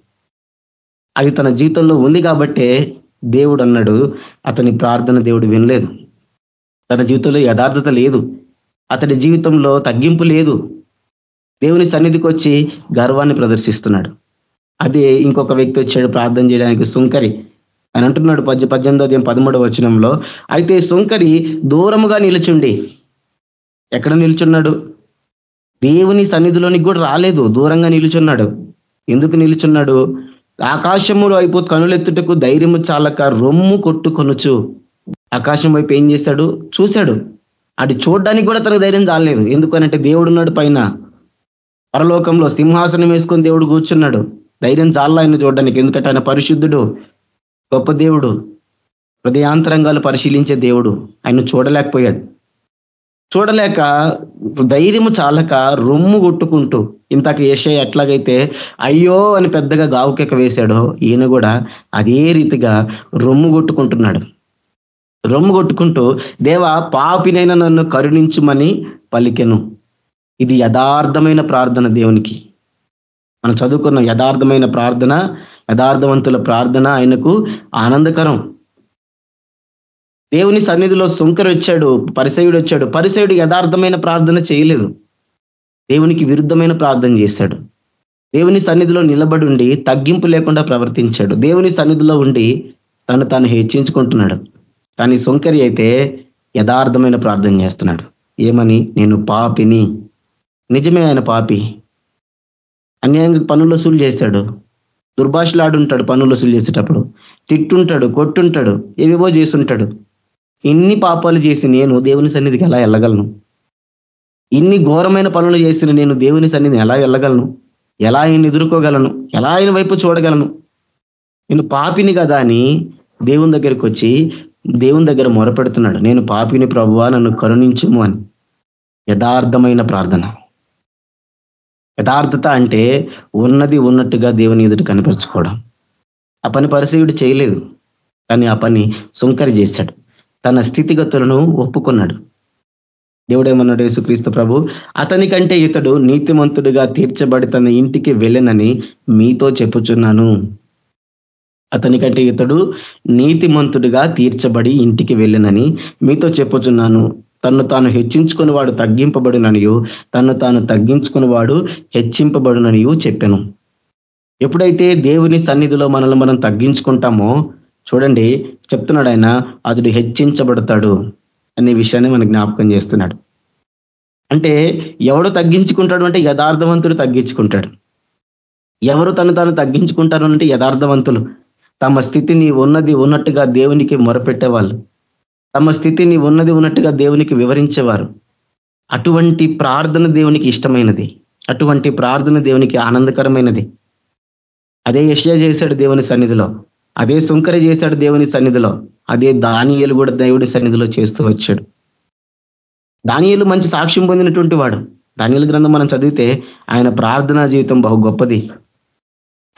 అది తన జీవితంలో ఉంది కాబట్టే దేవుడు అన్నాడు అతని ప్రార్థన దేవుడు వినలేదు. తన జీవితంలో యథార్థత లేదు. అతని జీవితంలో తగ్గింపు లేదు. దేవుని సన్నిధికి వచ్చి గర్వాన్ని ప్రదర్శిస్తున్నాడు. అదే ఇంకొక వ్యక్తి వచ్చాడు ప్రార్థన చేయడానికి సుంకరి. అని అంటున్నాడు పద్య పద్దెనిమిదో అధ్యాయం పదమూడవ వచనంలో అయితే సుంకరి దూరముగా నిలుచుండి. ఎక్కడ నిలుచున్నాడు? దేవుని సన్నిధిలోనికి కూడా రాలేదు. దూరంగా నిలుచున్నాడు. ఎందుకు నిలుచున్నాడు? ఆకాశములు వైపు కనులెత్తుటకు ధైర్యము చాలక రొమ్ము కొట్టుకొనుచు ఆకాశం వైపు ఏం చేశాడు చూశాడు. అది చూడడానికి కూడా తనకు ధైర్యం చాలలేదు. ఎందుకనంటే దేవుడున్నాడు పైన. పరలోకంలో సింహాసనం వేసుకొని దేవుడు కూర్చున్నాడు. ధైర్యం చాలా ఆయన చూడడానికి. ఎందుకంటే ఆయన పరిశుద్ధుడు గొప్ప దేవుడు హృదయాంతరంగాలు పరిశీలించే దేవుడు. ఆయన చూడలేకపోయాడు. చూడలేక ధైర్యము చాలక రొమ్ము కొట్టుకుంటూ ఇంతక ఏషయ ఎట్లాగైతే అయ్యో అని పెద్దగా గావుకెక్క వేశాడో ఈయన కూడా అదే రీతిగా రొమ్ము కొట్టుకుంటున్నాడు. రొమ్ము కొట్టుకుంటూ దేవ పాపినైనా నన్ను కరుణించుమని పలికెను. ఇది యథార్థమైన ప్రార్థన దేవునికి. మనం చదువుకున్న యథార్థమైన ప్రార్థన యథార్థవంతుల ప్రార్థన ఆయనకు ఆనందకరం. దేవుని సన్నిధిలో సుంకరు వచ్చాడు పరిసయుడు వచ్చాడు. పరిసయుడు యథార్థమైన ప్రార్థన చేయలేదు. దేవునికి విరుద్ధమైన ప్రార్థన చేశాడు. దేవుని సన్నిధిలో నిలబడి ఉండి తగ్గింపు లేకుండా ప్రవర్తించాడు. దేవుని సన్నిధిలో ఉండి తను తాను హెచ్చించుకుంటున్నాడు. కానీ సొంకరి అయితే యథార్థమైన ప్రార్థన చేస్తున్నాడు. ఏమని? నేను పాపిని. నిజమే ఆయన పాపి. అన్యాయంగా పనులు వసూలు చేశాడు దుర్భాషలాడుంటాడు పనులు వసూలు చేసేటప్పుడు. తిట్టుంటాడు కొట్టుంటాడు ఏవేవో చేస్తుంటాడు. ఇన్ని పాపాలు చేసి నేను దేవుని సన్నిధికి ఎలా వెళ్ళగలను? ఇన్ని ఘోరమైన పనులు చేసిన నేను దేవుని సన్నిధిని ఎలా వెళ్ళగలను? ఎలా ఆయన ఎదుర్కోగలను? ఎలా ఆయన వైపు చూడగలను? నేను పాపిని కదా అని దేవుని దగ్గరికి వచ్చి దేవుని దగ్గర మొరపెడుతున్నాడు. నేను పాపిని ప్రభువా నన్ను కరుణించుము అని. యథార్థమైన ప్రార్థన. యథార్థత అంటే ఉన్నది ఉన్నట్టుగా దేవుని ఎదుటి కనిపించుకోవడం ఆ పని పరిశీయుడు చేయలేదు. కానీ ఆ పని సుంకరి చేశాడు. తన స్థితిగతులను ఒప్పుకున్నాడు. దేవుడేమన్నాడు యేసుక్రీస్తు ప్రభు? అతని కంటే ఇతడు నీతిమంతుడిగా తీర్చబడి తన ఇంటికి వెళ్ళనని మీతో చెప్పుచున్నాను. అతని కంటే ఇతడు నీతిమంతుడిగా తీర్చబడి ఇంటికి వెళ్ళనని మీతో చెప్పుచున్నాను. తను తాను హెచ్చించుకుని వాడు తగ్గింపబడిననియు తను తాను తగ్గించుకుని వాడు హెచ్చింపబడుననియు చెప్పాను. ఎప్పుడైతే దేవుని సన్నిధిలో మనల్ని మనం తగ్గించుకుంటామో చూడండి చెప్తున్నాడు ఆయన అతడు హెచ్చించబడతాడు అనే విషయాన్ని మన జ్ఞాపకం చేస్తున్నాడు. అంటే ఎవడు తగ్గించుకుంటాడు అంటే యథార్థవంతుడు తగ్గించుకుంటాడు. ఎవరు తను తాను తగ్గించుకుంటారు అంటే యథార్థవంతులు. తమ స్థితిని ఉన్నది ఉన్నట్టుగా దేవునికి మొరపెట్టేవాళ్ళు. తమ స్థితిని ఉన్నది ఉన్నట్టుగా దేవునికి వివరించేవారు. అటువంటి ప్రార్థన దేవునికి ఇష్టమైనది. అటువంటి ప్రార్థన దేవునికి ఆనందకరమైనది. అదే యష్యా చేశాడు దేవుని సన్నిధిలో. అదే సుంకర చేశాడు దేవుని సన్నిధిలో. అదే దానియలు కూడా దేవుడి సన్నిధిలో చేస్తూ వచ్చాడు. దానియలు మంచి సాక్ష్యం పొందినటువంటి వాడు. దానియలు గ్రంథం మనం చదివితే ఆయన ప్రార్థనా జీవితం బహు గొప్పది.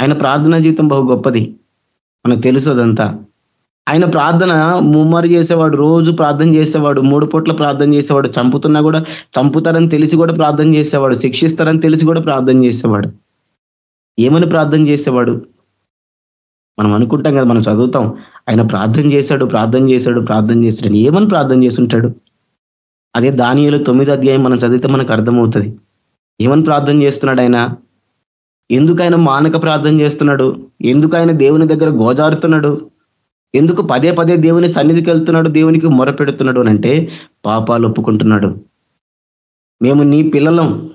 ఆయన ప్రార్థనా జీవితం బహు గొప్పది. మనకు తెలుసు అదంతా. ఆయన ప్రార్థన ముమ్మరు చేసేవాడు రోజు ప్రార్థన చేసేవాడు మూడు పూట్ల ప్రార్థన చేసేవాడు చంపుతున్నా కూడా చంపుతారని తెలిసి కూడా ప్రార్థన చేసేవాడు శిక్షిస్తారని తెలిసి కూడా ప్రార్థన చేసేవాడు. ఏమని ప్రార్థన చేసేవాడు? మనం అనుకుంటాం కదా మనం చదువుతాం. ఆయన ప్రార్థన చేశాడు ప్రార్థన చేశాడు ప్రార్థన చేశాడు ఏమని ప్రార్థన చేస్తుంటాడు? అదే దానియలు తొమ్మిది అధ్యాయం మనం చదివితే మనకు అర్థమవుతుంది. ఏమని ప్రార్థన చేస్తున్నాడు ఆయన? ఎందుకు ఆయన మానక ప్రార్థన చేస్తున్నాడు? ఎందుకు ఆయన దేవుని దగ్గర గోజారుతున్నాడు? ఎందుకు పదే పదే దేవుని సన్నిధికి వెళ్తున్నాడు దేవునికి మొరపెడుతున్నాడు అంటే పాపాలు ఒప్పుకుంటున్నాడు. మేము నీ పిల్లలం.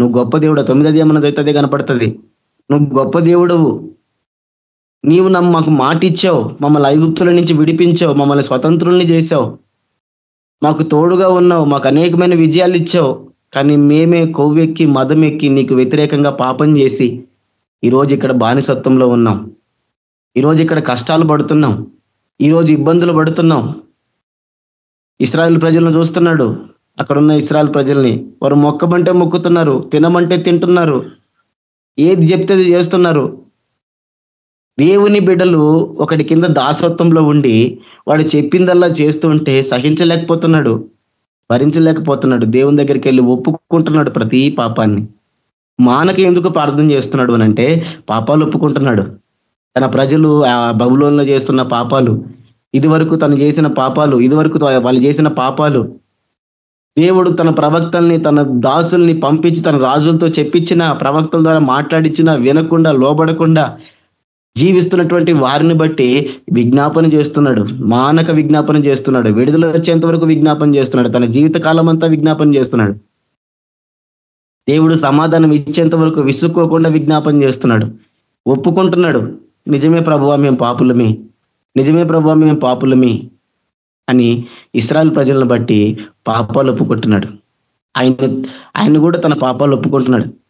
నువ్వు గొప్ప దేవుడు. తొమ్మిది అధ్యాయం మనం చదివితే కనపడుతుంది. నువ్వు గొప్ప దేవుడవు. నీవు నమ్మ మాకు మాట ఇచ్చావు మమ్మల్ని ఐగుప్తుల నుంచి విడిపించావు మమ్మల్ని స్వతంత్రుల్ని చేశావు. మాకు తోడుగా ఉన్నావు మాకు అనేకమైన విజయాలు ఇచ్చావు. కానీ మేమే కొవ్వెక్కి మదం ఎక్కి నీకు వ్యతిరేకంగా పాపం చేసి ఈరోజు ఇక్కడ బానిసత్వంలో ఉన్నాం. ఈరోజు ఇక్కడ కష్టాలు పడుతున్నాం. ఈరోజు ఇబ్బందులు పడుతున్నాం. ఇస్రాయల్ ప్రజలను చూస్తున్నాడు. అక్కడున్న ఇస్రాయల్ ప్రజల్ని. వారు మొక్కమంటే మొక్కుతున్నారు తినమంటే తింటున్నారు. ఏది చెప్తే చేస్తున్నారు. దేవుని బిడ్డలు ఒకటి కింద దాసత్వంలో ఉండి వాడు చెప్పిందల్లా చేస్తూ ఉంటే సహించలేకపోతున్నాడు భరించలేకపోతున్నాడు దేవుని దగ్గరికి వెళ్ళి ఒప్పుకుంటున్నాడు ప్రతి పాపాన్ని. మానక ఎందుకు ప్రార్థన చేస్తున్నాడు అనంటే పాపాలు ఒప్పుకుంటున్నాడు. తన ప్రజలు ఆ బబులోన్లో చేస్తున్న పాపాలు ఇది వరకు తను చేసిన పాపాలు ఇది వరకు వాళ్ళు చేసిన పాపాలు. దేవుడు తన ప్రవక్తల్ని తన దాసుల్ని పంపించి తన రాజులతో చెప్పించిన ప్రవక్తల ద్వారా మాట్లాడించిన వినకుండా లోబడకుండా జీవిస్తున్నటువంటి వారిని బట్టి విజ్ఞాపన చేస్తున్నాడు మానక విజ్ఞాపన చేస్తున్నాడు విడుదల వచ్చేంత వరకు విజ్ఞాపన చేస్తున్నాడు తన జీవిత కాలం అంతా విజ్ఞాపన చేస్తున్నాడు. దేవుడు సమాధానం ఇచ్చేంత వరకు విసుక్కోకుండా విజ్ఞాపన చేస్తున్నాడు. ఒప్పుకుంటున్నాడు నిజమే ప్రభువ మేము పాపులమే నిజమే ప్రభువ మేము పాపులమే అని ఇస్రాయల్ ప్రజలను బట్టి పాపాలు ఒప్పుకుంటున్నాడు. ఆయన ఆయన కూడా తన పాపాలు ఒప్పుకుంటున్నాడు.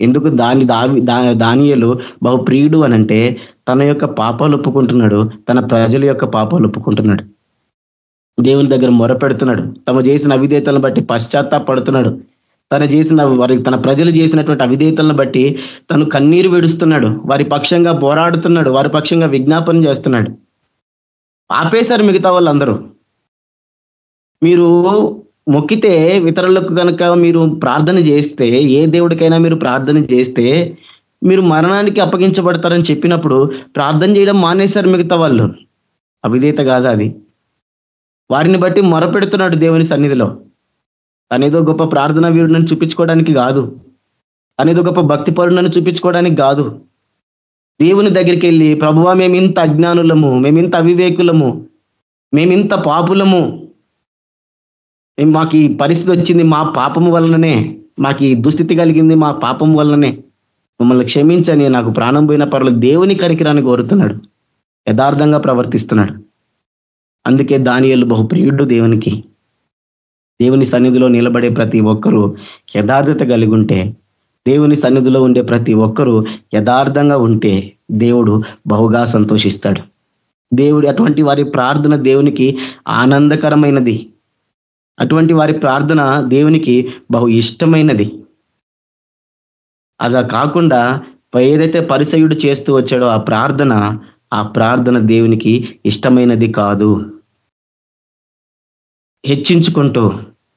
ఎందుకు దాని దావి దానియలు బహుప్రియుడు అని అనంటే తన యొక్క పాపాలు ఒప్పుకుంటున్నాడు తన ప్రజల యొక్క పాపాలు ఒప్పుకుంటున్నాడు. దేవుని దగ్గర మొరపెడుతున్నాడు తమ చేసిన అవిధేతలను బట్టి పశ్చాత్తాపడుతున్నాడు. తన చేసిన వారి తన ప్రజలు చేసినటువంటి అవిధేతలను బట్టి తను కన్నీరు విడుస్తున్నాడు. వారి పక్షంగా పోరాడుతున్నాడు. వారి పక్షంగా విజ్ఞాపన చేస్తున్నాడు. ఆపేశారు మిగతా వాళ్ళందరూ. మీరు మొక్కితే ఇతరులకు కనుక మీరు ప్రార్థన చేస్తే ఏ దేవుడికైనా మీరు ప్రార్థన చేస్తే మీరు మరణానికి అప్పగించబడతారని చెప్పినప్పుడు ప్రార్థన చేయడం మానేశారు మిగతా వాళ్ళు. అవిధేత కాదు అది? వారిని బట్టి మొరపెడుతున్నాడు దేవుని సన్నిధిలో. తనేదో గొప్ప ప్రార్థనా వీరుడని చూపించుకోవడానికి కాదు. తనేదో గొప్ప భక్తి పరుడని చూపించుకోవడానికి కాదు. దేవుని దగ్గరికి వెళ్ళి ప్రభువ మేమింత అజ్ఞానులము మేమింత అవివేకులము మేమింత పాపులము మాకు ఈ పరిస్థితి వచ్చింది మా పాపము వలననే మాకు ఈ దుస్థితి కలిగింది మా పాపం వలననే. మమ్మల్ని క్షమించని నాకు ప్రాణం పోయిన పర్లు దేవుని కరికిరాన్ని కోరుతున్నాడు. యథార్థంగా ప్రవర్తిస్తున్నాడు. అందుకే దానియలు బహుప్రియుడు దేవునికి. దేవుని సన్నిధిలో నిలబడే ప్రతి ఒక్కరూ యథార్థత కలిగి ఉంటే దేవుని సన్నిధిలో ఉండే ప్రతి ఒక్కరూ యథార్థంగా ఉంటే దేవుడు బహుగా సంతోషిస్తాడు. దేవుడు అటువంటి వారి ప్రార్థన దేవునికి ఆనందకరమైనది. అటువంటి వారి ప్రార్థన దేవునికి బహు ఇష్టమైనది. అలా కాకుండా ఏదైతే పరిసయుడు చేస్తూ వచ్చాడో ఆ ప్రార్థన ఆ ప్రార్థన దేవునికి ఇష్టమైనది కాదు. హెచ్చించుకుంటూ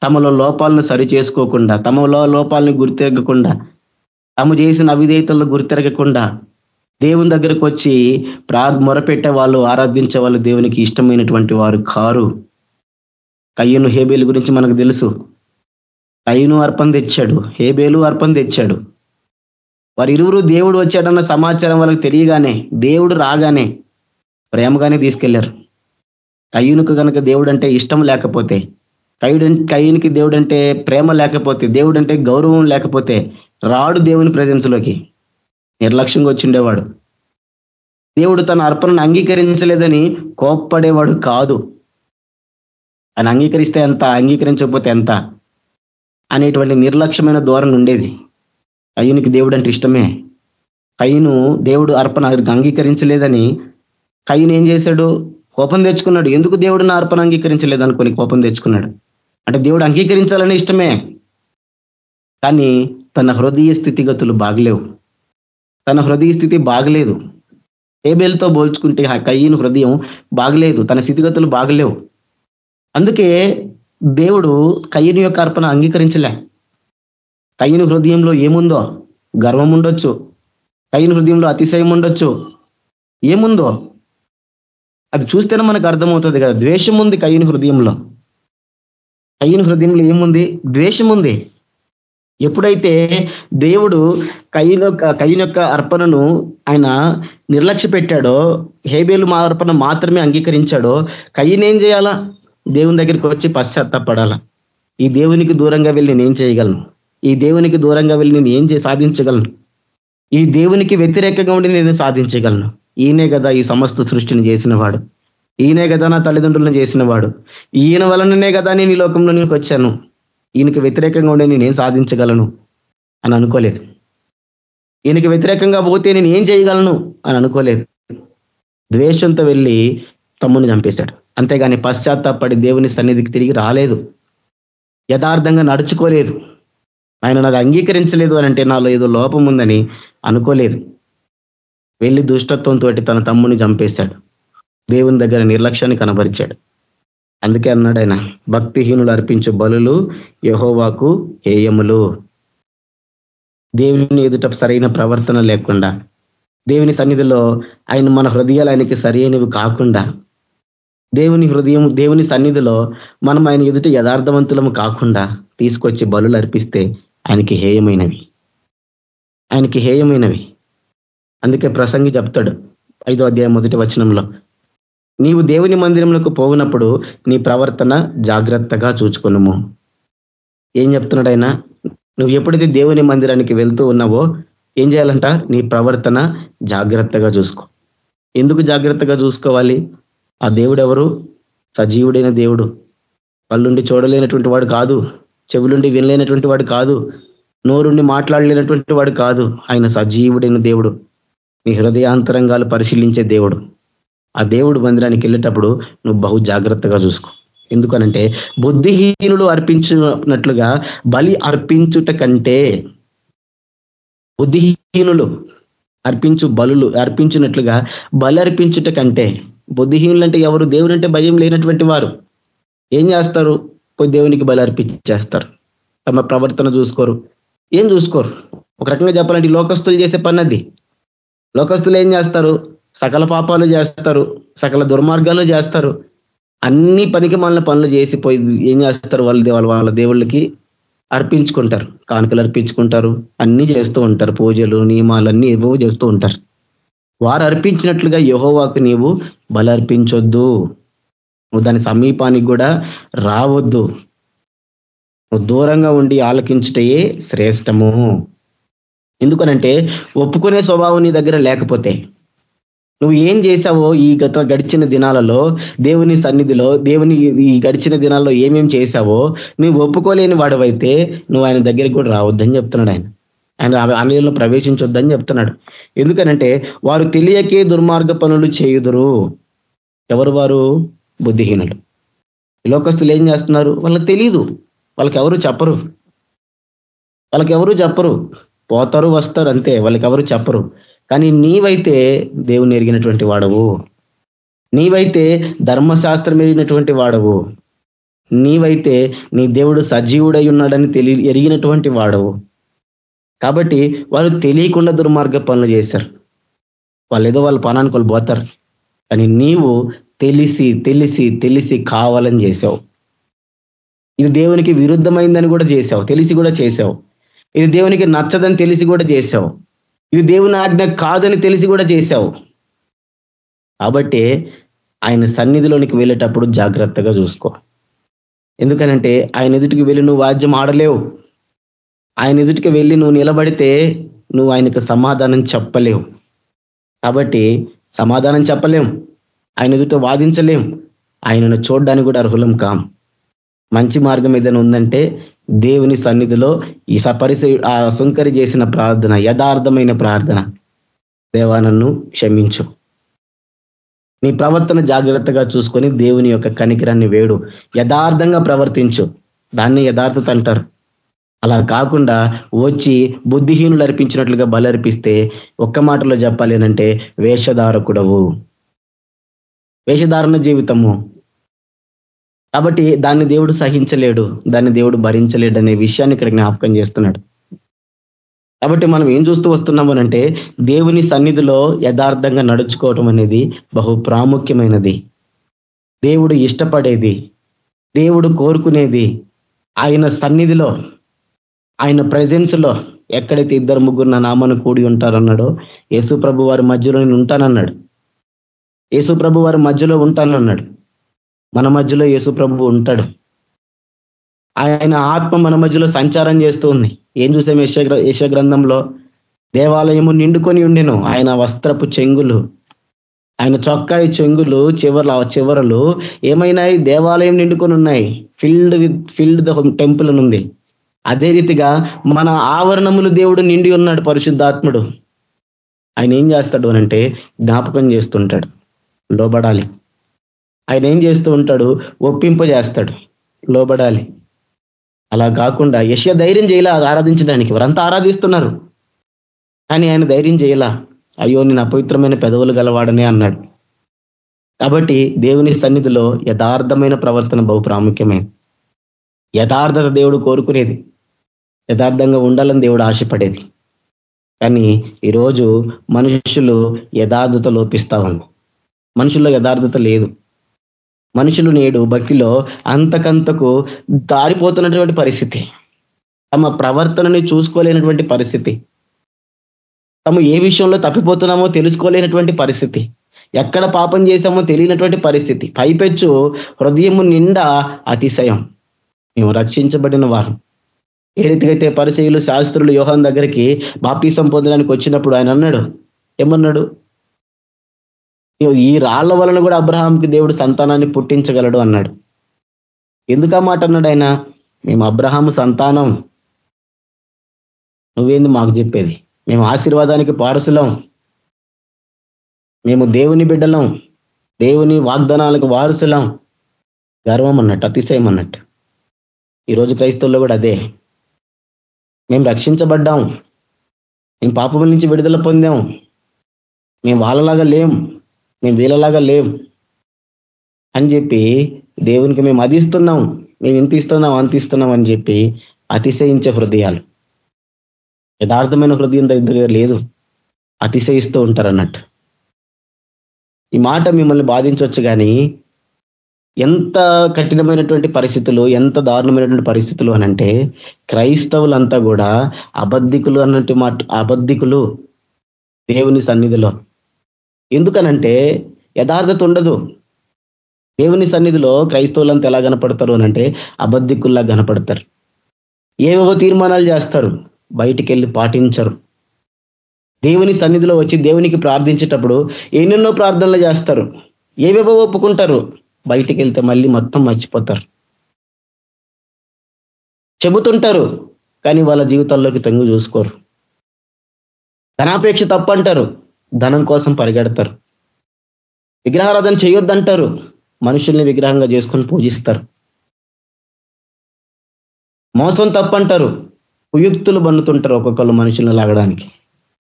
తమలో లోపాలను సరి చేసుకోకుండా తమలో లోపాలను గుర్తిరగకుండా తాము చేసిన అవిధేయతలను గుర్తిరగకుండా దేవుని దగ్గరకు వచ్చి ప్రా మొరపెట్టే వాళ్ళు ఆరాధించే వాళ్ళు దేవునికి ఇష్టమైనటువంటి వారు కారు. కయ్యను హేబేలు గురించి మనకు తెలుసు. కయ్యను అర్పణ తెచ్చాడు హేబేలు అర్పణ తెచ్చాడు. వారి ఇరువురు దేవుడు వచ్చాడన్న సమాచారం వాళ్ళకి తెలియగానే దేవుడు రాగానే ప్రేమగానే తీసుకెళ్ళారు. కయ్యునికి కనుక దేవుడు అంటే ఇష్టం లేకపోతే కయ్యుడు కయ్యునికి దేవుడు అంటే ప్రేమ లేకపోతే దేవుడు అంటే గౌరవం లేకపోతే రాడు దేవుని ప్రజెన్స్లోకి నిర్లక్ష్యంగా వచ్చిండేవాడు. దేవుడు తన అర్పణను అంగీకరించలేదని కోప్పడేవాడు కాదు. ఆయన అంగీకరిస్తే ఎంత? అంగీకరించకపోతే ఎంత? అనేటువంటి నిర్లక్ష్యమైన ధోరణి ఉండేది. కయ్యునికి దేవుడు అంటే ఇష్టమే. కయ్యను దేవుడు అర్పణ అంగీకరించలేదని కయ్యను ఏం చేశాడు? కోపం తెచ్చుకున్నాడు. ఎందుకు దేవుడు నా అర్పణ అంగీకరించలేదు అనుకుని కోపం తెచ్చుకున్నాడు? అంటే దేవుడు అంగీకరించాలని ఇష్టమే. కానీ తన హృదయ స్థితిగతులు బాగలేవు. తన హృదయ స్థితి బాగలేదు. ఏబేల్తో పోల్చుకుంటే కయ్యను హృదయం బాగలేదు. తన స్థితిగతులు బాగలేవు. అందుకే దేవుడు కయ్యను యొక్క అర్పణ అంగీకరించలే. కయ్యను హృదయంలో ఏముందో? గర్వం ఉండొచ్చు. కయ్యను హృదయంలో అతిశయం ఉండొచ్చు. ఏముందో? అది చూస్తేనే మనకు అర్థమవుతుంది కదా. ద్వేషం ఉంది కయ్యని హృదయంలో. కయ్యని హృదయంలో ఏముంది? ద్వేషం ఉంది. ఎప్పుడైతే దేవుడు కయ్యను కయ్యను యొక్క అర్పణను ఆయన నిర్లక్ష్య పెట్టాడో హేబేలు మా అర్పణ మాత్రమే అంగీకరించాడో కయ్యనేం చేయాలా? దేవుని దగ్గరికి వచ్చి పశ్చాత్తాపడాల. ఈ దేవునికి దూరంగా వెళ్ళి నేను ఏం చేయగలను? ఈ దేవునికి దూరంగా వెళ్ళి నేను ఏం సాధించగలను? ఈ దేవునికి వ్యతిరేకంగా ఉండి నేను సాధించగలను? ఈయనే కదా ఈ సమస్త సృష్టిని చేసిన వాడు ఈయనే కదా నా తల్లిదండ్రులను చేసిన వాడు ఈయన వలననే కదా నేను ఈ లోకంలో నేను వచ్చాను. ఈయనకి వ్యతిరేకంగా ఉండే నేనేం సాధించగలను? అని అనుకోలేదు. ఈయనకి వ్యతిరేకంగా పోతే నేను ఏం చేయగలను? అని అనుకోలేదు. ద్వేషంతో వెళ్ళి తమ్ముని చంపేశాడు. అంతేగాని పశ్చాత్తాపడి దేవుని సన్నిధికి తిరిగి రాలేదు. యథార్థంగా నడుచుకోలేదు. ఆయన నాది అంగీకరించలేదు అని అంటే నాలో ఏదో లోపం ఉందని అనుకోలేదు. వెళ్ళి దుష్టత్వంతో తన తమ్ముని చంపేశాడు. దేవుని దగ్గర నిర్లక్ష్యాన్ని కనబరిచాడు. అందుకే అన్నాడు ఆయన భక్తిహీనులు అర్పించు బలులు యహోవాకు హేయములు. దేవుని ఎదుట సరైన ప్రవర్తన లేకుండా దేవుని సన్నిధిలో ఆయన మన హృదయాలు ఆయనకి సరైనవి కాకుండా దేవుని హృదయం దేవుని సన్నిధిలో మనం ఆయన ఎదుట యథార్థవంతులము కాకుండా తీసుకొచ్చి బలులు అర్పిస్తే ఆయనకి హేయమైనవి. ఆయనకి హేయమైనవి. అందుకే ప్రసంగి చెప్తాడు ఐదో అధ్యాయం మొదటి వచనంలో నీవు దేవుని మందిరంలోకి పోగినప్పుడు నీ ప్రవర్తన జాగ్రత్తగా చూచుకునుము. ఏం చెప్తున్నాడు ఆయన? నువ్వు ఎప్పుడైతే దేవుని మందిరానికి వెళ్తూ ఉన్నావో ఏం చేయాలంట? నీ ప్రవర్తన జాగ్రత్తగా చూసుకో. ఎందుకు జాగ్రత్తగా చూసుకోవాలి? ఆ దేవుడు ఎవరు సజీవుడైన దేవుడు. కళ్ళుండి చూడలేనటువంటి వాడు కాదు. చెవులుండి వినలేనటువంటి వాడు కాదు. నోరుండి మాట్లాడలేనటువంటి వాడు కాదు. ఆయన సజీవుడైన దేవుడు. నీ హృదయాంతరంగాలు పరిశీలించే దేవుడు. ఆ దేవుడు మందిరానికి వెళ్ళేటప్పుడు నువ్వు బహు జాగ్రత్తగా చూసుకో. ఎందుకనంటే బుద్ధిహీనులు అర్పించినట్లుగా బలి అర్పించుట కంటే బుద్ధిహీనులు అర్పించు బలులు అర్పించినట్లుగా బలి అర్పించుట కంటే బుద్ధిహీనులు అంటే ఎవరు? దేవుని అంటే భయం లేనటువంటి వారు. ఏం చేస్తారు? పోయి దేవునికి బలి అర్పించేస్తారు. తమ ప్రవర్తన చూసుకోరు. ఏం చూసుకోరు? ఒక రకంగా చెప్పాలంటే లోకస్తులు చేసే పని అది. లోకస్తులు ఏం చేస్తారు? సకల పాపాలు చేస్తారు. సకల దుర్మార్గాలు చేస్తారు. అన్ని పనికి మనల్ని పనులు చేసిపోయి ఏం చేస్తారు? వాళ్ళ వాళ్ళ వాళ్ళ దేవుళ్ళకి అర్పించుకుంటారు. కానుకలు అర్పించుకుంటారు. అన్ని చేస్తూ ఉంటారు. పూజలు నియమాలు అన్ని ఏవో చేస్తూ ఉంటారు. వారు అర్పించినట్లుగా యహోవాకు నీవు బలి అర్పించొద్దు నువ్వు దాని సమీపానికి కూడా రావద్దు. నువ్వు దూరంగా ఉండి ఆలకించుటయే శ్రేష్టము. ఎందుకనంటే ఒప్పుకునే స్వభావం నీ దగ్గర లేకపోతే నువ్వు ఏం చేశావో ఈ గత గడిచిన దినాలలో దేవుని సన్నిధిలో దేవుని ఈ గడిచిన దినాల్లో ఏమేం చేశావో నువ్వు ఒప్పుకోలేని వాడవైతే నువ్వు ఆయన దగ్గరికి కూడా రావద్దని చెప్తున్నాడు ఆయన. ఆయన ఆలయంలో ప్రవేశించొద్దని చెప్తున్నాడు. ఎందుకనంటే వారు తెలియకే దుర్మార్గ పనులు చేయుదురు. ఎవరు వారు? బుద్ధిహీనులు. లోకస్తులు ఏం చేస్తున్నారు? వాళ్ళకి తెలియదు వాళ్ళకి ఎవరు చెప్పరు. వాళ్ళకి ఎవరు చెప్పరు. పోతారు వస్తారు అంతే. వాళ్ళకి ఎవరు చెప్పరు. కానీ నీవైతే దేవుని ఎరిగినటువంటి వాడవు. నీవైతే ధర్మశాస్త్రం ఎరిగినటువంటి వాడవు. నీవైతే నీ దేవుడు సజీవుడై ఉన్నాడని తెలియ ఎరిగినటువంటి వాడవు. కాబట్టి వాళ్ళు తెలియకుండా దుర్మార్గ పనులు చేశారు వాళ్ళు ఏదో వాళ్ళ పనానికి వాళ్ళు పోతారు. కానీ నీవు తెలిసి తెలిసి తెలిసి కావాలని చేసావు. ఇది దేవునికి విరుద్ధమైందని కూడా చేశావు తెలిసి కూడా చేశావు ఇది దేవునికి నచ్చదని తెలిసి కూడా చేశావు ఇది దేవుని ఆజ్ఞ కాదని తెలిసి కూడా చేశావు కాబట్టి ఆయన సన్నిధిలోనికి వెళ్ళేటప్పుడు జాగ్రత్తగా చూసుకో. ఎందుకనంటే ఆయన ఎదుటికి వెళ్ళి నువ్వు వాద్యం ఆడలేవు. ఆయన ఎదుటికి వెళ్ళి నువ్వు నిలబడితే నువ్వు ఆయనకు సమాధానం చెప్పలేవు. కాబట్టి సమాధానం చెప్పలేం. ఆయన ఎదుట వాదించలేం. ఆయనను చూడడానికి కూడా అర్హులం కాం. మంచి మార్గం ఏదైనా ఉందంటే దేవుని సన్నిధిలో ఈ సపరిస ఆ సుంకరి చేసిన ప్రార్థన యథార్థమైన ప్రార్థన. దేవా నన్ను క్షమించు. నీ ప్రవర్తన జాగ్రత్తగా చూసుకొని దేవుని యొక్క కనికిరాన్ని వేడు. యథార్థంగా ప్రవర్తించు. దాన్ని యథార్థత అంటారు. అలా కాకుండా వచ్చి బుద్ధిహీనులు అర్పించినట్లుగా బలర్పిస్తే ఒక్క మాటలో చెప్పాలి అంటే వేషధారకుడవు. వేషధారణ జీవితము. కాబట్టి దాన్ని దేవుడు సహించలేడు దాన్ని దేవుడు భరించలేడు అనే విషయాన్ని ఇక్కడ జ్ఞాపకం చేస్తున్నాడు. కాబట్టి మనం ఏం చూస్తూ వస్తున్నాము అంటే దేవుని సన్నిధిలో యథార్థంగా నడుచుకోవటం అనేది బహు ప్రాముఖ్యమైనది. దేవుడు ఇష్టపడేది దేవుడు కోరుకునేది ఆయన సన్నిధిలో ఆయన ప్రజెన్స్లో ఎక్కడైతే ఇద్దరు ముగ్గురు నా నామను కూడి ఉంటారన్నాడో యేసు ప్రభు వారి మధ్యలో నేను ఉంటానన్నాడు. యేసు ప్రభు వారి మధ్యలో ఉంటానన్నాడు. మన మధ్యలో యేసు ప్రభు ఉంటాడు. ఆయన ఆత్మ మన మధ్యలో సంచారం చేస్తూ ఉంది. ఏం చూసాం యశ యశ గ్రంథంలో? దేవాలయము నిండుకొని ఉండెను. ఆయన వస్త్రపు చెంగులు ఆయన చొక్కాయి చెంగులు చివరలు చివరలు ఏమైనాయి? దేవాలయం నిండుకొని ఉన్నాయి. Filled with filled the temple అని ఉంది. అదే రీతిగా మన ఆవరణములు దేవుడు నిండి ఉన్నాడు పరిశుద్ధాత్ముడు. ఆయన ఏం చేస్తాడు అనంటే జ్ఞాపకం చేస్తుంటాడు. లోబడాలి. ఆయన ఏం చేస్తూ ఉంటాడు? ఒప్పింపజేస్తాడు లోబడాలి. అలా కాకుండా యశ ధైర్యం చేయాల ఆరాధించడానికి. ఎవరంతా ఆరాధిస్తున్నారు. కానీ ఆయన ధైర్యం చేయాల. అయ్యో నేను అపవిత్రమైన పెదవులు గలవాడనే అన్నాడు. కాబట్టి దేవుని సన్నిధిలో యథార్థమైన ప్రవర్తన బహు ప్రాముఖ్యమైనది. యథార్థత దేవుడు కోరుకునేది. యథార్థంగా ఉండాలని దేవుడు ఆశపడేది. కానీ ఈరోజు మనుషులు యథార్థత లోపిస్తా ఉంది మనుషుల్లో యథార్థత లేదు. మనుషులు నేడు భక్తిలో అంతకంతకు దారిపోతున్నటువంటి పరిస్థితి. తమ ప్రవర్తనని చూసుకోలేనటువంటి పరిస్థితి. తము ఏ విషయంలో తప్పిపోతున్నామో తెలుసుకోలేనటువంటి పరిస్థితి. ఎక్కడ పాపం చేశామో తెలియనటువంటి పరిస్థితి. పైపెచ్చు హృదయము నిండా అతిశయం. మేము రక్షించబడిన వారం. ఏ రీతికైతే పరిచయులు శాస్త్రులు యోహన్ దగ్గరికి బాప్తీసం పొందడానికి వచ్చినప్పుడు ఆయన అన్నాడు ఏమన్నాడు? ఈ రాళ్ళ వలన కూడా అబ్రహాంకి దేవుడు సంతానాన్ని పుట్టించగలడు అన్నాడు. ఎందుకు మాట అన్నాడు ఆయన? మేము అబ్రహాము సంతానం. నువ్వేంది మాకు చెప్పేది? మేము ఆశీర్వాదానికి పారసులం. మేము దేవుని బిడ్డలం. దేవుని వాగ్దానాలకు వారసులం. గర్వం అన్నట్టు అతిశయం అన్నట్టు. ఈరోజు క్రైస్తవుల్లో కూడా అదే. మేము రక్షించబడ్డాం. మేము పాపముల నుంచి విడుదల పొందాం. మేము వాళ్ళలాగా లేం. మేము వీళ్ళలాగా లేం. అని చెప్పి దేవునికి మేము అది ఇస్తున్నాం. మేము ఇంత ఇస్తున్నాం అంత ఇస్తున్నాం అని చెప్పి అతిశయించే హృదయాలు. యథార్థమైన హృదయం దగ్గర లేదు. అతిశయిస్తూ ఉంటారు అన్నట్టు ఈ మాట మిమ్మల్ని బాధించవచ్చు కానీ ఎంత కఠినమైనటువంటి పరిస్థితులు ఎంత దారుణమైనటువంటి పరిస్థితులు అనంటే క్రైస్తవులంతా కూడా అబద్ధికులు అన్నట్టు మాట అబద్ధికులు దేవుని సన్నిధిలో. ఎందుకనంటే యథార్థత ఉండదు. దేవుని సన్నిధిలో క్రైస్తవులంతా ఎలా కనపడతారు అనంటే అబద్ధికుల్లా కనపడతారు. ఏవేవో తీర్మానాలు చేస్తారు బయటికి వెళ్ళి పాటించరు. దేవుని సన్నిధిలో వచ్చి దేవునికి ప్రార్థించేటప్పుడు ఎన్నెన్నో ప్రార్థనలు చేస్తారు. ఏవేవో ఒప్పుకుంటారు. బయటికి వెళ్తే మళ్ళీ మొత్తం మర్చిపోతారు. చెబుతుంటారు కానీ వాళ్ళ జీవితాల్లోకి తొంగి చూసుకోరు. ధనాపేక్ష తప్పు అంటారు ధనం కోసం పరిగెడతారు. విగ్రహారాధన చేయొద్దంటారు మనుషుల్ని విగ్రహంగా చేసుకొని పూజిస్తారు. మోసం తప్పంటారు కుయుక్తులు బన్నుతుంటారు ఒక్కొక్కరు మనుషులను లాగడానికి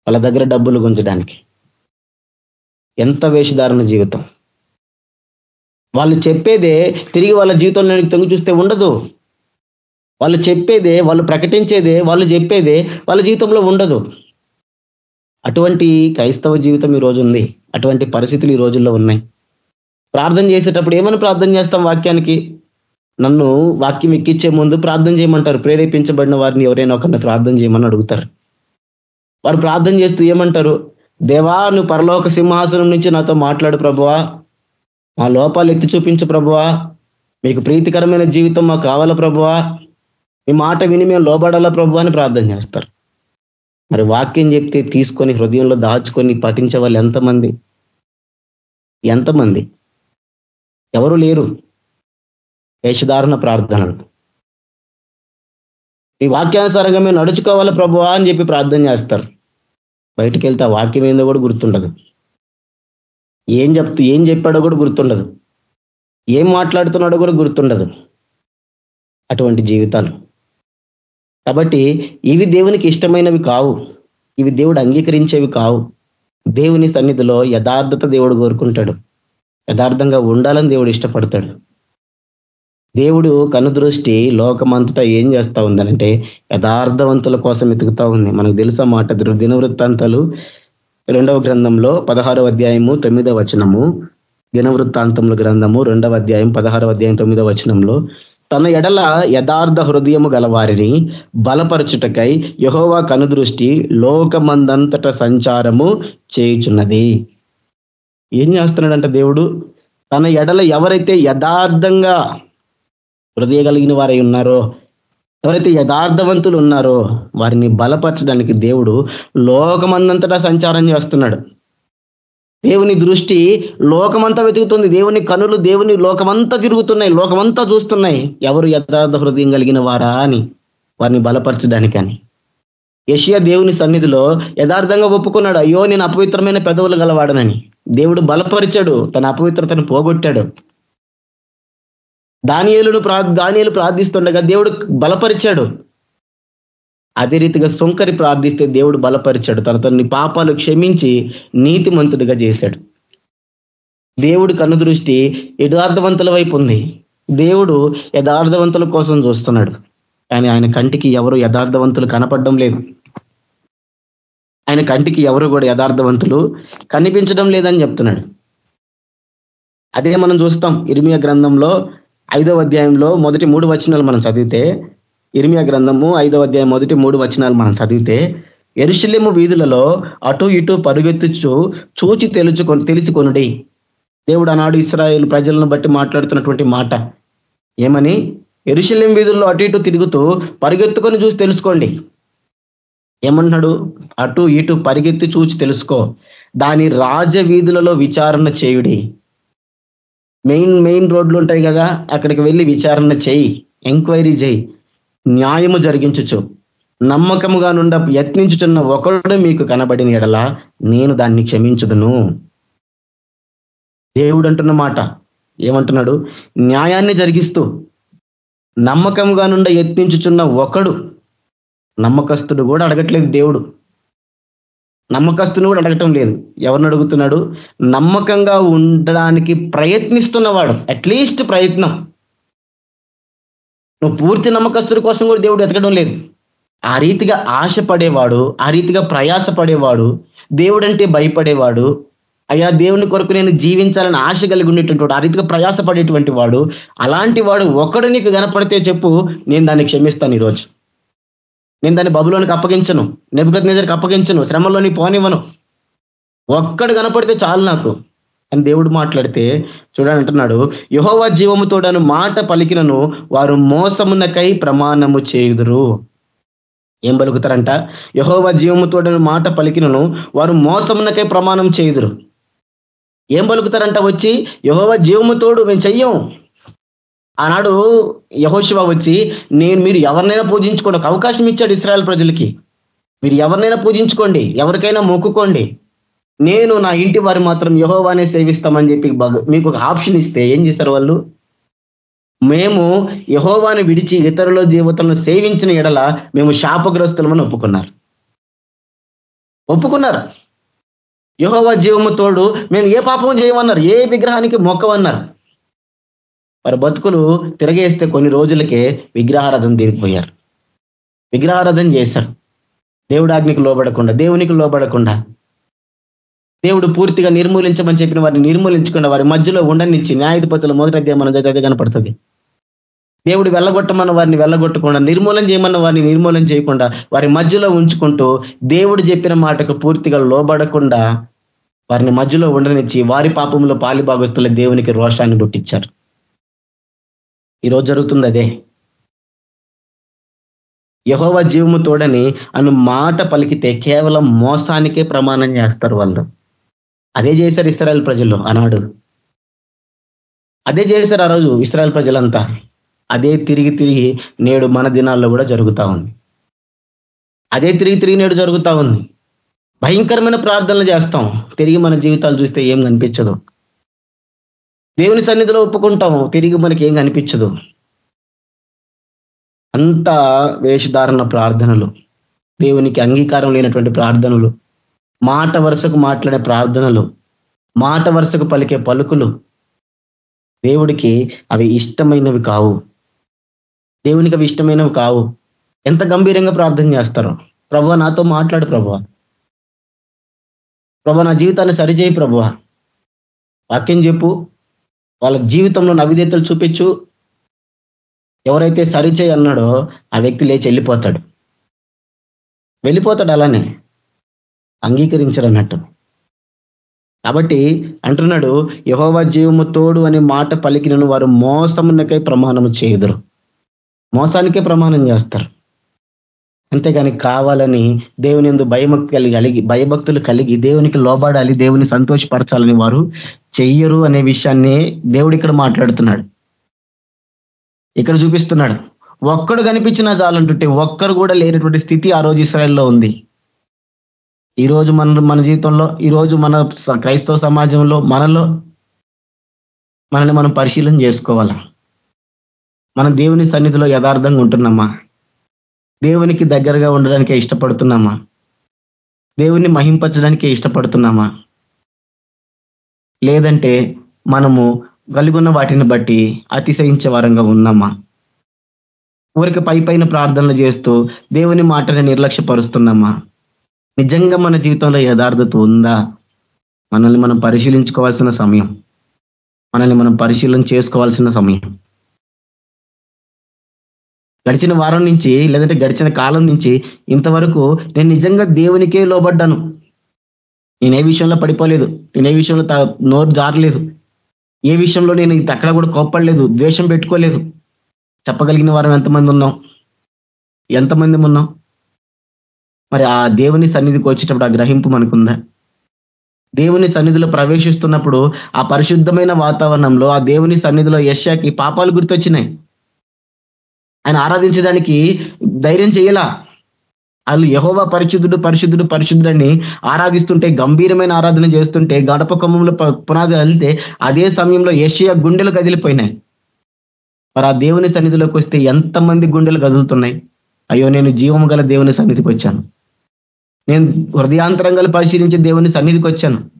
వాళ్ళ దగ్గర డబ్బులు గుంజడానికి ఎంత వేషధారణ జీవితం. వాళ్ళు చెప్పేదే తిరిగి వాళ్ళ జీవితంలోనికి తొంగి చూస్తే ఉండదు. వాళ్ళు చెప్పేదే వాళ్ళు ప్రకటించేదే వాళ్ళు చెప్పేదే వాళ్ళ జీవితంలో ఉండదు. అటువంటి క్రైస్తవ జీవితం ఈ రోజు ఉంది. అటువంటి పరిస్థితులు ఈ రోజుల్లో ఉన్నాయి. ప్రార్థన చేసేటప్పుడు ఏమని ప్రార్థన చేస్తాం వాక్యానికి? నన్ను వాక్యం ఎక్కించే ముందు ప్రార్థన చేయమంటారు. ప్రేరేపించబడిన వారిని ఎవరైనా ఒకరిని ప్రార్థన చేయమని అడుగుతారు. వారు ప్రార్థన చేస్తూ ఏమంటారు? దేవా నువ్వు పరలోక సింహాసనం నుంచి నాతో మాట్లాడు ప్రభువా. మా లోపాలు ఎత్తి చూపించు ప్రభువా. మీకు ప్రీతికరమైన జీవితం మాకు కావాలా ప్రభువా. మీ మాట విని మేము లోబడాలా ప్రభు అని ప్రార్థన చేస్తారు. మరి వాక్యం చెప్తే తీసుకొని హృదయంలో దాచుకొని పఠించే వాళ్ళు ఎంతమంది? ఎంతమంది? ఎవరు లేరు. వేషధారణ ప్రార్థనలు ఈ వాక్యానుసారంగా మేము నడుచుకోవాలా ప్రభువా అని చెప్పి ప్రార్థన చేస్తారు. బయటికి వెళ్తే ఆ వాక్యం ఏందో కూడా గుర్తుండదు. ఏం చెప్తూ ఏం చెప్పాడో కూడా గుర్తుండదు. ఏం మాట్లాడుతున్నాడో కూడా గుర్తుండదు. అటువంటి జీవితాలు. కాబట్టి ఇవి దేవునికి ఇష్టమైనవి కావు. ఇవి దేవుడు అంగీకరించేవి కావు. దేవుని సన్నిధిలో యథార్థత దేవుడు కోరుకుంటాడు. యథార్థంగా ఉండాలని దేవుడు ఇష్టపడతాడు. దేవుడు కనుదృష్టి లోకమంతటా ఏం చేస్తా ఉందనంటే యథార్థవంతుల కోసం ఎతుకుతా ఉంది. మనకు తెలుసా మాట? దినవృత్తాంతాలు రెండవ గ్రంథంలో పదహారవ అధ్యాయము తొమ్మిదవ వచనము దినవృత్తాంతముల గ్రంథము రెండవ అధ్యాయం పదహారవ అధ్యాయం తొమ్మిదవ వచనంలో తన ఎడల యథార్థ హృదయము గలవారిని బలపరచుటకై యహోవా కనుదృష్టి లోకమందంతట సంచారము చేయుచున్నది. ఏం చేస్తున్నాడంట దేవుడు? తన ఎడల ఎవరైతే యథార్థంగా హృదయ కలిగిన వారై ఉన్నారో ఎవరైతే యథార్థవంతులు ఉన్నారో వారిని బలపరచడానికి దేవుడు లోకమందంతటా సంచారం చేస్తున్నాడు. దేవుని దృష్టి లోకమంతా వెతుకుతుంది. దేవుని కనులు దేవుని లోకమంతా తిరుగుతున్నాయి. లోకమంతా చూస్తున్నాయి. ఎవరు యథార్థ హృదయం కలిగిన వారా అని వారిని బలపరచడానికని యషియా దేవుని సన్నిధిలో యథార్థంగా ఒప్పుకున్నాడు. అయ్యో నేను అపవిత్రమైన పెదవులు గలవాడనని. దేవుడు బలపరిచాడు. తన అపవిత్రతను పోగొట్టాడు. దానియేలును ప్రా దానియలు ప్రార్థిస్తుండగా దేవుడు బలపరిచాడు. అదే రీతిగా సొంకరి ప్రార్థిస్తే దేవుడు బలపరిచాడు. తన తనని పాపాలు క్షమించి నీతిమంతుడిగా చేశాడు. దేవుడు కనుదృష్టి యథార్థవంతుల వైపు ఉంది. దేవుడు యథార్థవంతుల కోసం చూస్తున్నాడు. కానీ ఆయన కంటికి ఎవరు యథార్థవంతులు కనపడడం లేదు. ఆయన కంటికి ఎవరు కూడా యథార్థవంతులు కనిపించడం లేదని చెప్తున్నాడు. అదే మనం చూస్తాం ఇర్మియా గ్రంథంలో ఐదవ అధ్యాయంలో మొదటి మూడు వచనాలు మనం చదివితే ఇర్మియా గ్రంథము ఐదవ అధ్యాయం మొదటి మూడు వచనాలు మనం చదివితే ఎరుశల్యము వీధులలో అటు ఇటు పరుగెత్తుచు చూచి తెలుచుకొని తెలుసుకొనుడి. దేవుడు ఆనాడు ఇస్రాయేల్ ప్రజలను బట్టి మాట్లాడుతున్నటువంటి మాట. ఏమని? ఎరుశల్యం వీధుల్లో అటు ఇటు తిరుగుతూ పరిగెత్తుకొని చూసి తెలుసుకోండి. ఏమన్నాడు అటు ఇటు పరిగెత్తి చూచి తెలుసుకో. దాని రాజ వీధులలో విచారణ చేయుడి. మెయిన్ మెయిన్ రోడ్లు ఉంటాయి కదా అక్కడికి వెళ్ళి విచారణ చేయి ఎంక్వైరీ చేయి న్యాయము జరిగించచ్చు నమ్మకముగా నుండ యత్నించుతున్న ఒకడు మీకు కనబడిన ఎడలా నేను దాన్ని క్షమించదును. దేవుడు అంటున్న మాట ఏమంటున్నాడు? న్యాయాన్ని జరిగిస్తూ నమ్మకంగా నుండ యత్నించుచున్న ఒకడు నమ్మకస్తుడు కూడా అడగట్లేదు దేవుడు. నమ్మకస్తుని కూడా అడగటం లేదు. ఎవరిని అడుగుతున్నాడు? నమ్మకంగా ఉండడానికి ప్రయత్నిస్తున్నవాడు. అట్లీస్ట్ ప్రయత్నం. నువ్వు పూర్తి నమ్మకస్తుడి కోసం కూడా దేవుడు ఎతకడం లేదు. ఆ రీతిగా ఆశపడేవాడు ఆ రీతిగా ప్రయాస పడేవాడు దేవుడంటే భయపడేవాడు అయ్యా దేవుని కొరకు నేను జీవించాలని ఆశ కలిగి ఉండేటువంటి వాడు ఆ రీతిగా ప్రయాస పడేటువంటి వాడు అలాంటి వాడు ఒకడు నీకు కనపడితే చెప్పు నేను దాన్ని క్షమిస్తాను ఈరోజు. నేను దాన్ని బబులోనికి అప్పగించను. నిపుగతి నిజరికి అప్పగించను. శ్రమలోని పోనివ్వను. ఒక్కడు కనపడితే చాలు నాకు. అని దేవుడు మాట్లాడితే చూడని అంటున్నాడు యహోవ జీవముతోడను మాట పలికినను వారు మోసమునకై ప్రమాణము చేయుదురు. ఏం పలుకుతారంట? యహోవ జీవముతోడను మాట పలికినను వారు మోసమునకై ప్రమాణం చేయుదురు. ఏం పలుకుతారంట వచ్చి? యహోవ జీవముతోడు మేము చెయ్యం. ఆనాడు యహోశివ వచ్చి నేను మీరు ఎవరినైనా పూజించుకోండి ఒక అవకాశం ఇచ్చాడు ఇస్రాయల్ ప్రజలకి. మీరు ఎవరినైనా పూజించుకోండి ఎవరికైనా మొక్కుకోండి. నేను నా ఇంటి వారు మాత్రం యహోవానే సేవిస్తామని చెప్పి మీకు ఒక ఆప్షన్ ఇస్తే ఏం చేశారు వాళ్ళు? మేము యహోవాని విడిచి ఇతరుల జీవితంలో సేవించిన ఎడల మేము శాపగ్రస్తులమని ఒప్పుకున్నారు. ఒప్పుకున్నారు. యహోవా జీవము తోడు మేము ఏ పాపం చేయమన్నారు ఏ విగ్రహానికి మొక్కవన్నారు వారి బతుకులు తిరగేస్తే కొన్ని రోజులకే విగ్రహారాధన తీరిపోయారు. విగ్రహారాధన చేశారు. దేవుడు ఆజ్ఞకు లోబడకుండా దేవునికి లోబడకుండా. దేవుడు పూర్తిగా నిర్మూలించమని చెప్పిన వారిని నిర్మూలించకుండా వారి మధ్యలో ఉండనిచ్చి న్యాయాధిపతులు మొదటి అధ్యాయం మన అయితే కనపడుతుంది. దేవుడు వెళ్ళగొట్టమన్న వారిని వెళ్ళగొట్టకుండా నిర్మూలన చేయమన్న వారిని నిర్మూలన చేయకుండా వారి మధ్యలో ఉంచుకుంటూ దేవుడు చెప్పిన మాటకు పూర్తిగా లోబడకుండా వారిని మధ్యలో ఉండనిచ్చి వారి పాపంలో పాలిభాగస్తుల దేవునికి రోషాన్ని పుట్టించారు. ఈరోజు జరుగుతుంది అదే. యహోవ జీవము తోడని అను మాట పలికితే కేవలం మోసానికే ప్రమాణం చేస్తారు వాళ్ళు. అదే చేశారు ఇస్రాయల్ ప్రజలు ఆనాడు. అదే చేశారు ఆ రోజు ఇస్రాయల్ ప్రజలంతా. అదే తిరిగి తిరిగి నేడు మన దినాల్లో కూడా జరుగుతూ ఉంది. అదే తిరిగి తిరిగి నేడు జరుగుతూ ఉంది. భయంకరమైన ప్రార్థనలు చేస్తాం. తిరిగి మన జీవితాలు చూస్తే ఏం కనిపించదు. దేవుని సన్నిధిలో ఒప్పుకుంటాము. తిరిగి మనకి ఏం కనిపించదు. అంత వేషధారణ ప్రార్థనలు. దేవునికి అంగీకారం లేనటువంటి ప్రార్థనలు. మాట వరుసకు మాట్లాడే ప్రార్థనలు. మాట వరుసకు పలికే పలుకులు. దేవుడికి అవి ఇష్టమైనవి కావు. దేవునికి అవి ఇష్టమైనవి కావు. ఎంత గంభీరంగా ప్రార్థన చేస్తారో. ప్రభు నాతో మాట్లాడు ప్రభు. ప్రభు నా జీవితాన్ని సరిచేయి ప్రభు. వాక్యం చెప్పు. వాళ్ళ జీవితంలో నవిదేతలు చూపించు. ఎవరైతే సరిచేయి అన్నాడో ఆ వ్యక్తి లేచి వెళ్ళిపోతాడు. వెళ్ళిపోతాడు అలానే. అంగీకరించరు అన్నట్టు కాబట్టి అంటున్నాడు యహోవా జీవము తోడు అనే మాట పలికినను వారు మోసమునకై ప్రమాణము చేయుదురు. మోసానికే ప్రమాణం చేస్తారు. అంతేగాని కావాలని దేవుని ఎందు భయభక్తి కలిగి కలిగి భయభక్తులు కలిగి దేవునికి లోబడాలి దేవుని సంతోషపరచాలని వారు చెయ్యరు అనే విషయాన్ని దేవుడు ఇక్కడ మాట్లాడుతున్నాడు. ఇక్కడ చూపిస్తున్నాడు. ఒక్కడు కనిపించినా చాలంటుంటే ఒక్కరు కూడా లేనటువంటి స్థితి ఆ రోజు ఇస్రాయల్లో ఉంది. ఈ రోజు మన మన జీవితంలో ఈ రోజు మన క్రైస్తవ సమాజంలో మనలో మనల్ని మనం పరిశీలన చేసుకోవాలా? మనం దేవుని సన్నిధిలో యథార్థంగా ఉంటున్నామా? దేవునికి దగ్గరగా ఉండడానికే ఇష్టపడుతున్నామా? దేవుణ్ణి మహింపరచడానికే ఇష్టపడుతున్నామా? లేదంటే మనము కలుగున్న వాటిని బట్టి అతిశయించే వారంగా ఉన్నామా? ఊరికి పై పైన ప్రార్థనలు చేస్తూ దేవుని మాటని నిర్లక్ష్యపరుస్తున్నామా? నిజంగా మన జీవితంలో యథార్థత ఉందా? మనల్ని మనం పరిశీలించుకోవాల్సిన సమయం. మనల్ని మనం పరిశీలన చేసుకోవాల్సిన సమయం. గడిచిన వారం నుంచి లేదంటే గడిచిన కాలం నుంచి ఇంతవరకు నేను నిజంగా దేవునికే లోబడ్డాను. నేను ఏ విషయంలో పడిపోలేదు. నేను ఏ విషయంలో నోరు జారలేదు. ఏ విషయంలో నేను అక్కడ కూడా కోప్పడలేదు ద్వేషం పెట్టుకోలేదు. చెప్పగలిగిన వారం ఎంతమంది ఉన్నాం? ఎంతమంది ఉన్నాం? మరి ఆ దేవుని సన్నిధికి వచ్చేటప్పుడు ఆ గ్రహింపు మనకుందా? దేవుని సన్నిధిలో ప్రవేశిస్తున్నప్పుడు ఆ పరిశుద్ధమైన వాతావరణంలో ఆ దేవుని సన్నిధిలో యశాకి పాపాలు గుర్తొచ్చినాయి. ఆయన ఆరాధించడానికి ధైర్యం చేయలా? వాళ్ళు యహోవా పరిశుద్ధుడు పరిశుద్ధుడు పరిశుద్ధుడని ఆరాధిస్తుంటే గంభీరమైన ఆరాధన చేస్తుంటే గడప కొమ్మంలో పునాది వెళ్తే అదే సమయంలో ఏషియా గుండెలు కదిలిపోయినాయి. మరి ఆ దేవుని సన్నిధిలోకి వస్తే ఎంతమంది గుండెలు కదులుతున్నాయి? అయ్యో నేను జీవము గల దేవుని సన్నిధికి వచ్చాను. నేను హృదయాంతరంగా పరిశీలించి దేవుని సన్నిధికి వచ్చాను.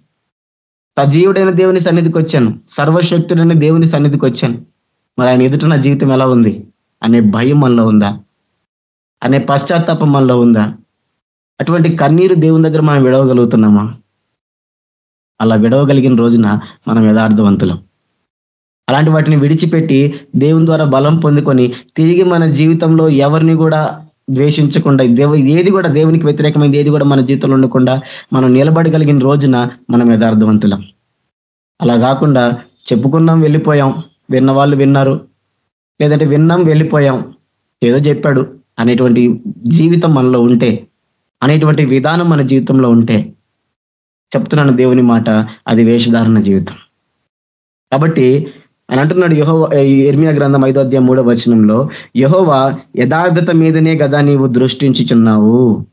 సజీవుడైన దేవుని సన్నిధికి వచ్చాను. సర్వశక్తుడైన దేవుని సన్నిధికి వచ్చాను. మరి ఆయన ఎదుట నా జీవితం ఎలా ఉంది? అనే భయం మనలో ఉందా? అనే పశ్చాత్తాపం మనలో ఉందా? అటువంటి కన్నీరు దేవుని దగ్గర మనం విడవగలుగుతున్నామా? అలా విడవగలిగిన రోజున మనం యథార్థవంతులం. అలాంటి వాటిని విడిచిపెట్టి దేవుని ద్వారా బలం పొందుకొని తిరిగి మన జీవితంలో ఎవరిని కూడా ద్వేషించకుండా దేవు ఏది కూడా దేవునికి వ్యతిరేకమైంది ఏది కూడా మన జీవితంలో ఉండకుండా మనం నిలబడగలిగిన రోజున మనం యథార్థవంతులం. అలా కాకుండా చెప్పుకున్నాం వెళ్ళిపోయాం విన్న వాళ్ళు విన్నారు లేదంటే విన్నాం వెళ్ళిపోయాం ఏదో చెప్పాడు అనేటువంటి జీవితం మనలో ఉంటే అనేటువంటి విధానం మన జీవితంలో ఉంటే చెప్తున్నాను దేవుని మాట అది వేషధారణ జీవితం. కాబట్టి అని అంటున్నాడు యహో ఎర్మియా గ్రంథం ఐదో అధ్యాయం మూడో వచనంలో యహోవా యథార్థత మీదనే కదా నీవు దృష్టించుచున్నావు?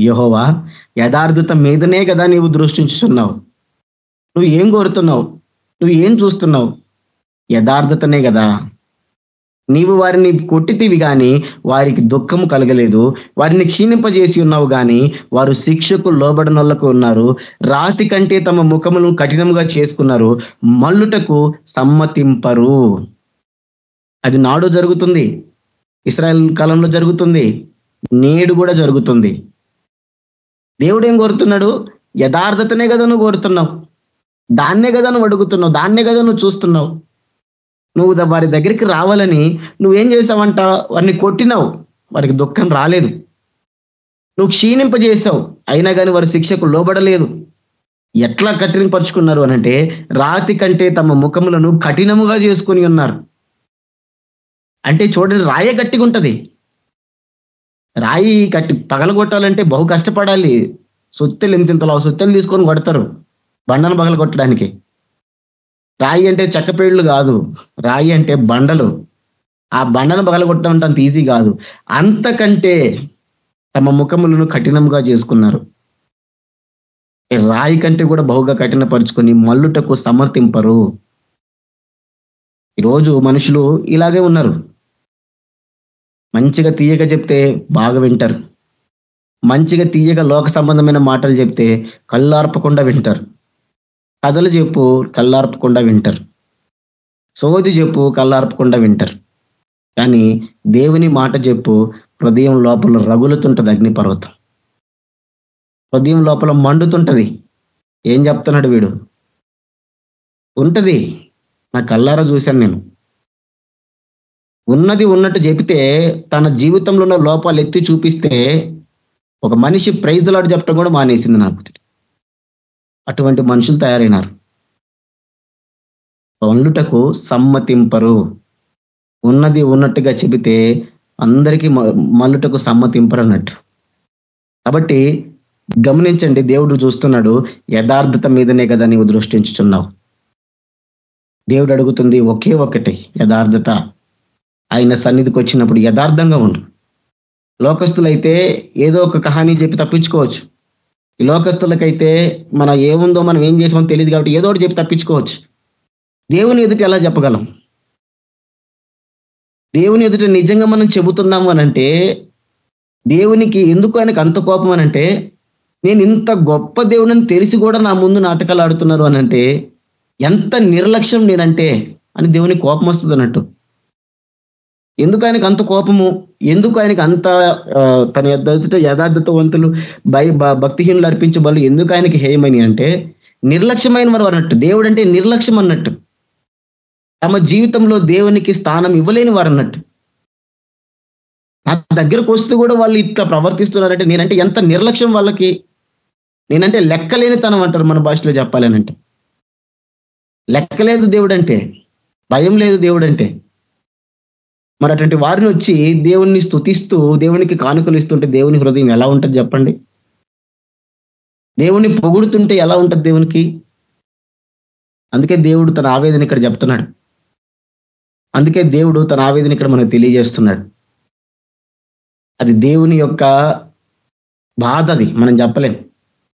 యహోవా యథార్థత మీదనే కదా నీవు దృష్టించుచున్నావు? నువ్వు ఏం కోరుతున్నావు? నువ్వు ఏం చూస్తున్నావు? యథార్థతనే కదా? నీవు వారిని కొట్టితివి కానీ వారికి దుఃఖము కలగలేదు. వారిని క్షీణింపజేసి ఉన్నావు కానీ వారు శిక్షకు లోబడనొల్లకు ఉన్నారు. రాతి కంటే తమ ముఖమును కఠినముగా చేసుకున్నారు. మల్లుటకు సమ్మతింపరు. అది నాడు జరుగుతుంది. ఇస్రాయల్ కాలంలో జరుగుతుంది. నేడు కూడా జరుగుతుంది. దేవుడు ఏం కోరుతున్నాడు? యథార్థతనే కదా నువ్వు కోరుతున్నావు. దాన్నే కదా నువ్వు అడుగుతున్నావు. దాన్నే కదా నువ్వు చూస్తున్నావు. నువ్వు వారి దగ్గరికి రావాలని నువ్వేం చేసావంట? వారిని కొట్టినావు. వారికి దుఃఖం రాలేదు. నువ్వు క్షీణింపజేసావు అయినా కానీ వారి శిక్షకు లోబడలేదు. ఎట్లా కఠినపరుచుకున్నారు అనంటే రాతి కంటే తమ ముఖములను కఠినముగా చేసుకొని ఉన్నారు. అంటే చూడండి రాయే గట్టిగా ఉంటుంది. రాయి కట్టి పగలగొట్టాలంటే బహు కష్టపడాలి. సొత్తెలు ఇంతింతలో సొత్తెలు తీసుకొని కొడతారు. బండను పగలగొట్టడానికి. రాయి అంటే చెక్కపేళ్ళు కాదు రాయి అంటే బండలు. ఆ బండను పగలగొట్టడం అంటే అంత ఈజీ కాదు. అంతకంటే తమ ముఖములను కఠినంగా చేసుకున్నారు. రాయి కంటే కూడా బహుగా కఠినపరుచుకొని మల్లుటకు సమర్థింపరు. ఈరోజు మనుషులు ఇలాగే ఉన్నారు. మంచిగా తీయగా చెప్తే బాగా వింటారు. మంచిగా తీయగా లోక సంబంధమైన మాటలు చెప్తే కళ్ళార్పకుండా వింటారు. కథలు చెప్పు కళ్ళార్పకుండా వింటారు. సోది చెప్పు కళ్ళార్పకుండా వింటారు. కానీ దేవుని మాట చెప్పు హృదయం లోపల రగులుతుంటది అగ్నిపర్వతం. హృదయం లోపల మండుతుంటది. ఏం చెప్తున్నాడు వీడు? ఉంటది. నా కళ్ళారా చూశాను నేను. ఉన్నది ఉన్నట్టు చెబితే తన జీవితంలో ఉన్న లోపాలు ఎత్తి చూపిస్తే ఒక మనిషి ప్రైజ్లాడు చెప్పడం కూడా మానేసింది నాకు అటువంటి మనుషులు తయారైనారు. వండుటకు సమ్మతింపరు. ఉన్నది ఉన్నట్టుగా చెబితే అందరికీ మ- మల్లుటకు సమ్మతింపరు అన్నట్టు కాబట్టి గమనించండి దేవుడు చూస్తున్నాడు యథార్థత మీదనే కదా నీవు దృష్టించుచున్నావు. దేవుడు అడుగుతుంది ఒకే ఒకటి యథార్థత. ఆయన సన్నిధికి వచ్చినప్పుడు యథార్థంగా ఉండు. లోకస్తులైతే ఏదో ఒక కహానీ చెప్పి తప్పించుకోవచ్చు. లోకస్తులకైతే మనం ఏముందో మనం ఏం చేసామో తెలియదు కాబట్టి ఏదో ఒకటి చెప్పి తప్పించుకోవచ్చు. దేవుని ఎదుట ఎలా చెప్పగలం? దేవుని ఎదుట నిజంగా మనం చెబుతున్నాము అనంటే దేవునికి ఎందుకు ఆయనకు అంత కోపం అనంటే నేను ఇంత గొప్ప దేవుని తెలిసి కూడా నా ముందు నాటకాలు ఆడుతున్నారు అనంటే ఎంత నిర్లక్ష్యం నేనంటే అని దేవుని కోపం వస్తుంది అన్నట్టు. ఎందుకు ఆయనకు అంత కోపము? ఎందుకు ఆయనకు అంత తన యథార్థతవంతులు భయ భక్తిహీనులు అర్పించే బలు ఎందుకు ఆయనకి హేయమని అంటే నిర్లక్ష్యమైన వారు అన్నట్టు దేవుడు అంటే నిర్లక్ష్యం అన్నట్టు. తమ జీవితంలో దేవునికి స్థానం ఇవ్వలేని వారు అన్నట్టు. నా దగ్గరకు వస్తూ కూడా వాళ్ళు ఇట్లా ప్రవర్తిస్తున్నారంటే నేనంటే ఎంత నిర్లక్ష్యం వాళ్ళకి? నేనంటే లెక్కలేనితనం అంటారు మన భాషలో చెప్పాలనంటే లెక్కలేదు దేవుడు అంటే భయం లేదు దేవుడు అంటే మరి అటువంటి వారిని వచ్చి దేవుణ్ణి స్తుతిస్తూ దేవునికి కానుకలు ఇస్తుంటే దేవుని హృదయం ఎలా ఉంటుంది చెప్పండి? దేవుణ్ణి పొగుడుతుంటే ఎలా ఉంటుంది దేవునికి? అందుకే దేవుడు తన ఆవేదన ఇక్కడ చెప్తున్నాడు. అందుకే దేవుడు తన ఆవేదన ఇక్కడ మనకు తెలియజేస్తున్నాడు. అది దేవుని యొక్క బాధ అది మనం చెప్పలేం.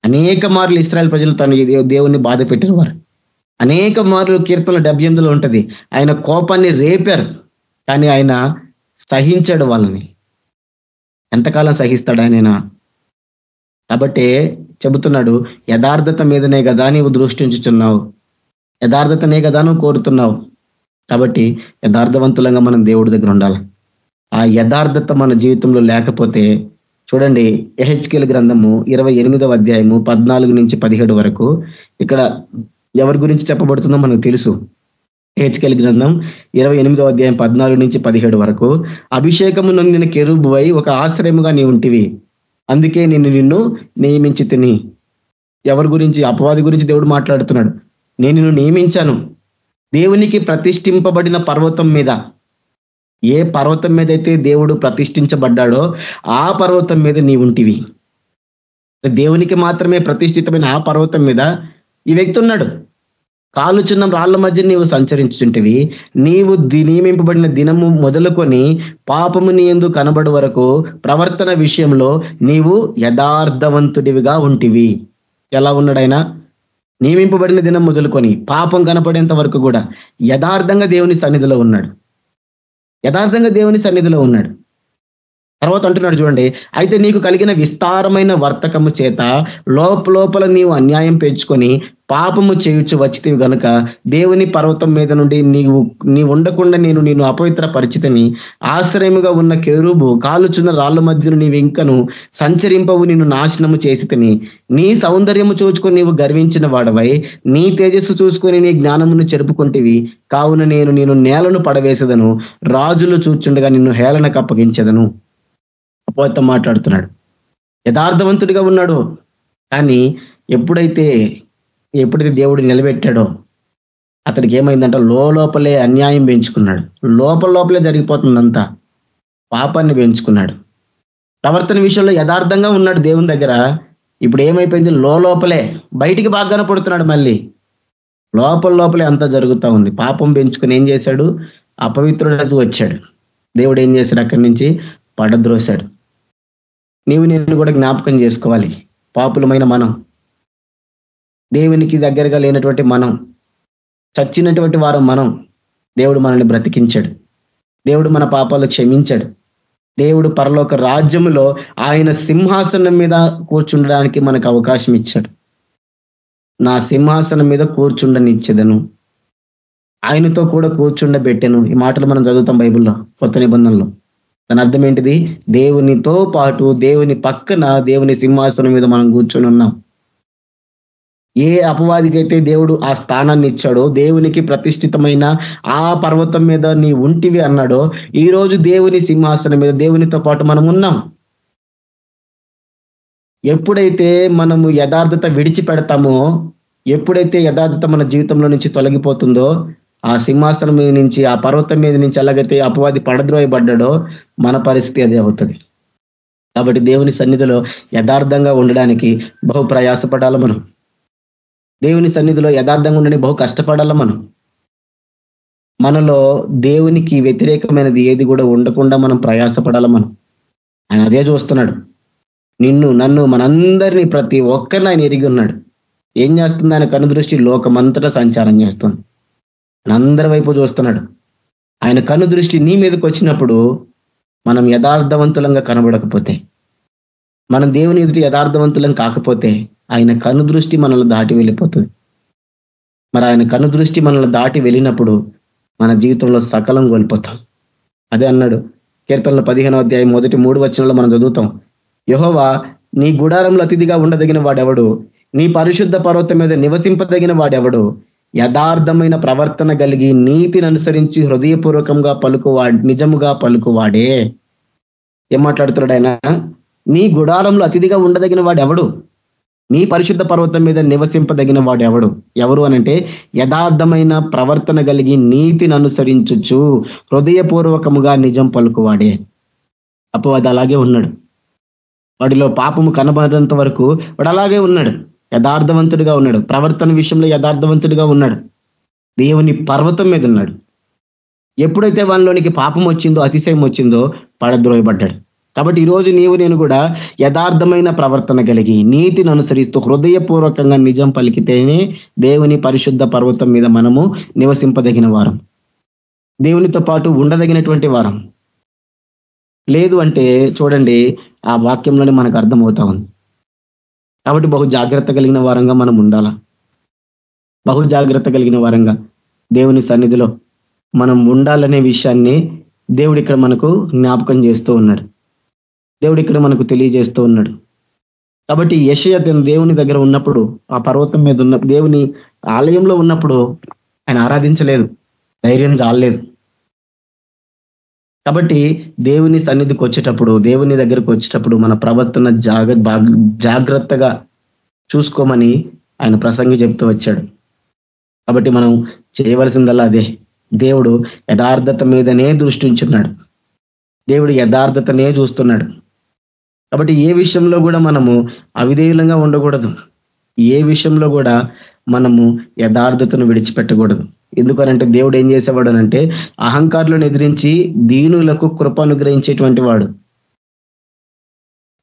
అనేక మార్లు ఇస్రాయల్ ప్రజలు తన దేవుణ్ణి బాధ పెట్టిన వారు అనేక మార్లు కీర్తనలు డెబ్బై ఎనిమిదిలో ఉంటుంది. ఆయన కోపాన్ని రేపారు. కానీ ఆయన సహించాడు వాళ్ళని. ఎంతకాలం సహిస్తాడు ఆయన కాబట్టి చెబుతున్నాడు యథార్థత మీదనే కదా నీవు దృష్టించుచున్నావు. యథార్థతనే కదా నువ్వు కోరుతున్నావు. కాబట్టి యథార్థవంతులంగా మనం దేవుడి దగ్గర ఉండాలి. ఆ యథార్థత మన జీవితంలో లేకపోతే చూడండి ఎహెచ్కేల్ గ్రంథము ఇరవై ఎనిమిదవ అధ్యాయము పద్నాలుగు నుంచి పదిహేడు వరకు ఇక్కడ ఎవరి గురించి చెప్పబడుతుందో మనకు తెలుసు. హెచ్కెల్ గ్రంథం ఇరవై ఎనిమిదో అధ్యాయం పద్నాలుగు నుంచి పదిహేడు వరకు అభిషేకము నొందిన కెరుబువై ఒక ఆశ్రయముగా నీ ఉంటివి అందుకే నేను నిన్ను నియమించి తిని ఎవరి గురించి? అపవాది గురించి దేవుడు మాట్లాడుతున్నాడు. నేను నిన్ను నియమించాను. దేవునికి ప్రతిష్ఠింపబడిన పర్వతం మీద ఏ పర్వతం మీద అయితే దేవుడు ప్రతిష్ఠించబడ్డాడో ఆ పర్వతం మీద నీ ఉంటివి దేవునికి మాత్రమే ప్రతిష్ఠితమైన ఆ పర్వతం మీద ఈ వ్యక్తి ఉన్నాడు. కాలు చిన్న రాళ్ళ మధ్య నీవు సంచరించుంటివి నీవు ది- నియమింపబడిన దినము మొదలుకొని పాపము నీ ఎందు కనబడు వరకు ప్రవర్తన విషయంలో నీవు యథార్థవంతుడివిగా ఉంటివి. ఎలా ఉన్నాడైనా? నియమింపబడిన దినం మొదలుకొని పాపం కనపడేంత వరకు కూడా యథార్థంగా దేవుని సన్నిధిలో ఉన్నాడు. యథార్థంగా దేవుని సన్నిధిలో ఉన్నాడు. తర్వాత అంటున్నాడు చూడండి అయితే నీకు కలిగిన విస్తారమైన వర్తకము చేత లోపలోపల నీవు అన్యాయం పెంచుకొని పాపము చేయొచ్చు వచ్చితివి గనుక దేవుని పర్వతం మీద నుండి నీవు నీ ఉండకుండా నేను నేను అపవిత్ర పరిచితిని ఆశ్రయముగా ఉన్న కెరూబు కాలుచున్న రాళ్ళ మధ్యను నీవు ఇంకను సంచరింపవు నిన్ను నాశనము చేసి నీ సౌందర్యము చూచుకొని నీవు గర్వించిన వాడవై నీ తేజస్సు చూసుకొని నీ జ్ఞానమును చెరుపుకుంటేవి. కావున నేను నేను నేలను పడవేసదను రాజులు చూచుండగా నిన్ను హేళనకు అప్పగించదను. అపోత మాట్లాడుతున్నాడు. యథార్థవంతుడిగా ఉన్నాడు. కానీ ఎప్పుడైతే ఎప్పుడైతే దేవుడు నిలబెట్టాడో అతనికి ఏమైందంటే? లోపలే అన్యాయం పెంచుకున్నాడు. లోపల లోపలే జరిగిపోతుందంతా. పాపాన్ని పెంచుకున్నాడు. ప్రవర్తన విషయంలో యథార్థంగా ఉన్నాడు దేవుని దగ్గర. ఇప్పుడు ఏమైపోయింది? లోపలే బయటికి బాగా పడుతున్నాడు మళ్ళీ. లోపల లోపలే అంతా జరుగుతూ ఉంది. పాపం పెంచుకుని ఏం చేశాడు? అపవిత్రుడు వచ్చాడు. దేవుడు ఏం చేశాడు? అక్కడి నుంచి పడద్రోశాడు. నీవు నేను కూడా జ్ఞాపకం చేసుకోవాలి. పాపులమైన మనం. దేవునికి దగ్గరగా లేనటువంటి మనం. చచ్చినటువంటి వారం మనం. దేవుడు మనల్ని బ్రతికించాడు. దేవుడు మన పాపాలు క్షమించాడు. దేవుడు పరలోక రాజ్యములో ఆయన సింహాసనం మీద కూర్చుండడానికి మనకు అవకాశం ఇచ్చాడు. నా సింహాసనం మీద కూర్చుండనిచ్చేదను. ఆయనతో కూడా కూర్చుండబెట్టాను. ఈ మాటలు మనం చదువుతాం బైబిల్లో కొత్త నిబంధనలో. దాని అర్థం ఏంటిది? దేవునితో పాటు దేవుని పక్కన దేవుని సింహాసనం మీద మనం కూర్చొని ఉన్నాం. ఏ అపవాదికైతే దేవుడు ఆ స్థానాన్ని ఇచ్చాడో దేవునికి ప్రతిష్ఠితమైన ఆ పర్వతం మీద నీ ఉంటివి అన్నాడో ఈ రోజు దేవుని సింహాసనం మీద దేవునితో పాటు మనం ఉన్నాం. ఎప్పుడైతే మనము యథార్థత విడిచిపెడతామో ఎప్పుడైతే యథార్థత మన జీవితంలో నుంచి తొలగిపోతుందో ఆ సింహాసనం మీద నుంచి ఆ పర్వతం మీద నుంచి అలాగైతే అపవాది పడద్రోయబడ్డాడో మన పరిస్థితి అదే అవుతుంది. కాబట్టి దేవుని సన్నిధిలో యథార్థంగా ఉండడానికి బహు ప్రయాసపడాలి మనం. దేవుని సన్నిధిలో యథార్థంగా ఉండని బహు కష్టపడాలి మనం. మనలో దేవునికి వ్యతిరేకమైనది ఏది కూడా ఉండకుండా మనం ప్రయాసపడాలి మనం. ఆయన అదే చూస్తున్నాడు. నిన్ను నన్ను మనందరినీ ప్రతి ఒక్కరిని ఆయన ఎరిగి ఉన్నాడు. ఏం చేస్తుంది ఆయన కనుదృష్టి? లోకమంతటా సంచారం చేస్తుంది. అందరి వైపు చూస్తున్నాడు. ఆయన కను దృష్టి నీ మీదకి వచ్చినప్పుడు మనం యథార్థవంతులంగా కనబడకపోతే మనం దేవుని ఎదుటి యథార్థవంతులం కాకపోతే ఆయన కను దృష్టి మనల్ని దాటి వెళ్ళిపోతుంది. మరి ఆయన కను దృష్టి మనల్ని దాటి వెళ్ళినప్పుడు మన జీవితంలో సకలం కోల్పోతాం. అదే అన్నాడు కీర్తనలో పదిహేనో అధ్యాయం మొదటి మూడు వచనంలో మనం చదువుతాం. యహోవా నీ గుడారంలో అతిథిగా ఉండదగిన వాడెవడు? నీ పరిశుద్ధ పర్వతం మీద నివసింపదగిన వాడెవడు? యథార్థమైన ప్రవర్తన కలిగి నీతిని అనుసరించి హృదయపూర్వకంగా పలుకువాడు నిజముగా పలుకువాడే. ఏం మాట్లాడుతున్నాడు ఆయన? నీ గుడారంలో అతిథిగా ఉండదగిన వాడు ఎవడు నీ పరిశుద్ధ పర్వతం మీద నివసింపదగిన వాడు ఎవడు ఎవరు అనంటే యథార్థమైన ప్రవర్తన కలిగి నీతిని అనుసరించుచు హృదయపూర్వకముగా నిజం పలుకువాడే. అప్పు అది అలాగే ఉన్నాడు. వాడిలో పాపము కనబడినంత వరకు వాడు అలాగే ఉన్నాడు. యథార్థవంతుడిగా ఉన్నాడు. ప్రవర్తన విషయంలో యథార్థవంతుడిగా ఉన్నాడు. దేవుని పర్వతం మీద ఉన్నాడు. ఎప్పుడైతే వాళ్ళలోనికి పాపం వచ్చిందో అతిశయం వచ్చిందో పడద్రోయబడ్డాడు. కాబట్టి ఈరోజు నీవు నేను కూడా యథార్థమైన ప్రవర్తన కలిగి నీతిని అనుసరిస్తూ హృదయపూర్వకంగా నిజం పలికితేనే దేవుని పరిశుద్ధ పర్వతం మీద మనము నివసింపదగిన వారం. దేవునితో పాటు ఉండదగినటువంటి వారం. లేదు అంటే చూడండి ఆ వాక్యంలోనే మనకు అర్థమవుతా ఉంది. కాబట్టి బహు జాగ్రత్త కలిగిన వారంగా మనం ఉండాలా? బహు జాగ్రత్త కలిగిన వారంగా దేవుని సన్నిధిలో మనం ఉండాలనే విషయాన్ని దేవుడు ఇక్కడ మనకు జ్ఞాపకం చేస్తూ ఉన్నాడు. దేవుడు ఇక్కడ మనకు తెలియజేస్తూ ఉన్నాడు. కాబట్టి యశయ దేవుని దగ్గర ఉన్నప్పుడు ఆ పర్వతం మీద ఉన్న దేవుని ఆలయంలో ఉన్నప్పుడు ఆయన ఆరాధించలేదు. ధైర్యం జాలలేదు కాబట్టి దేవుని సన్నిధికి వచ్చేటప్పుడు దేవుని దగ్గరకు వచ్చేటప్పుడు మన ప్రవర్తన జాగ్రత్తగా చూసుకోమని ఆయన ప్రసంగి చెప్తూ వచ్చాడు. కాబట్టి మనం చేయవలసిందల్లా అదే. దేవుడు యథార్థత మీదనే దృష్టి ఉంచున్నాడు దేవుడు యథార్థతనే చూస్తున్నాడు. కాబట్టి ఏ విషయంలో కూడా మనము అవిధేయులంగా ఉండకూడదు. ఏ విషయంలో కూడా మనము యథార్థతను విడిచిపెట్టకూడదు. ఎందుకనంటే దేవుడు ఏం చేసేవాడు అనంటే అహంకారులను ఎదిరించి దీనులకు కృప అనుగ్రహించేటువంటి వాడు.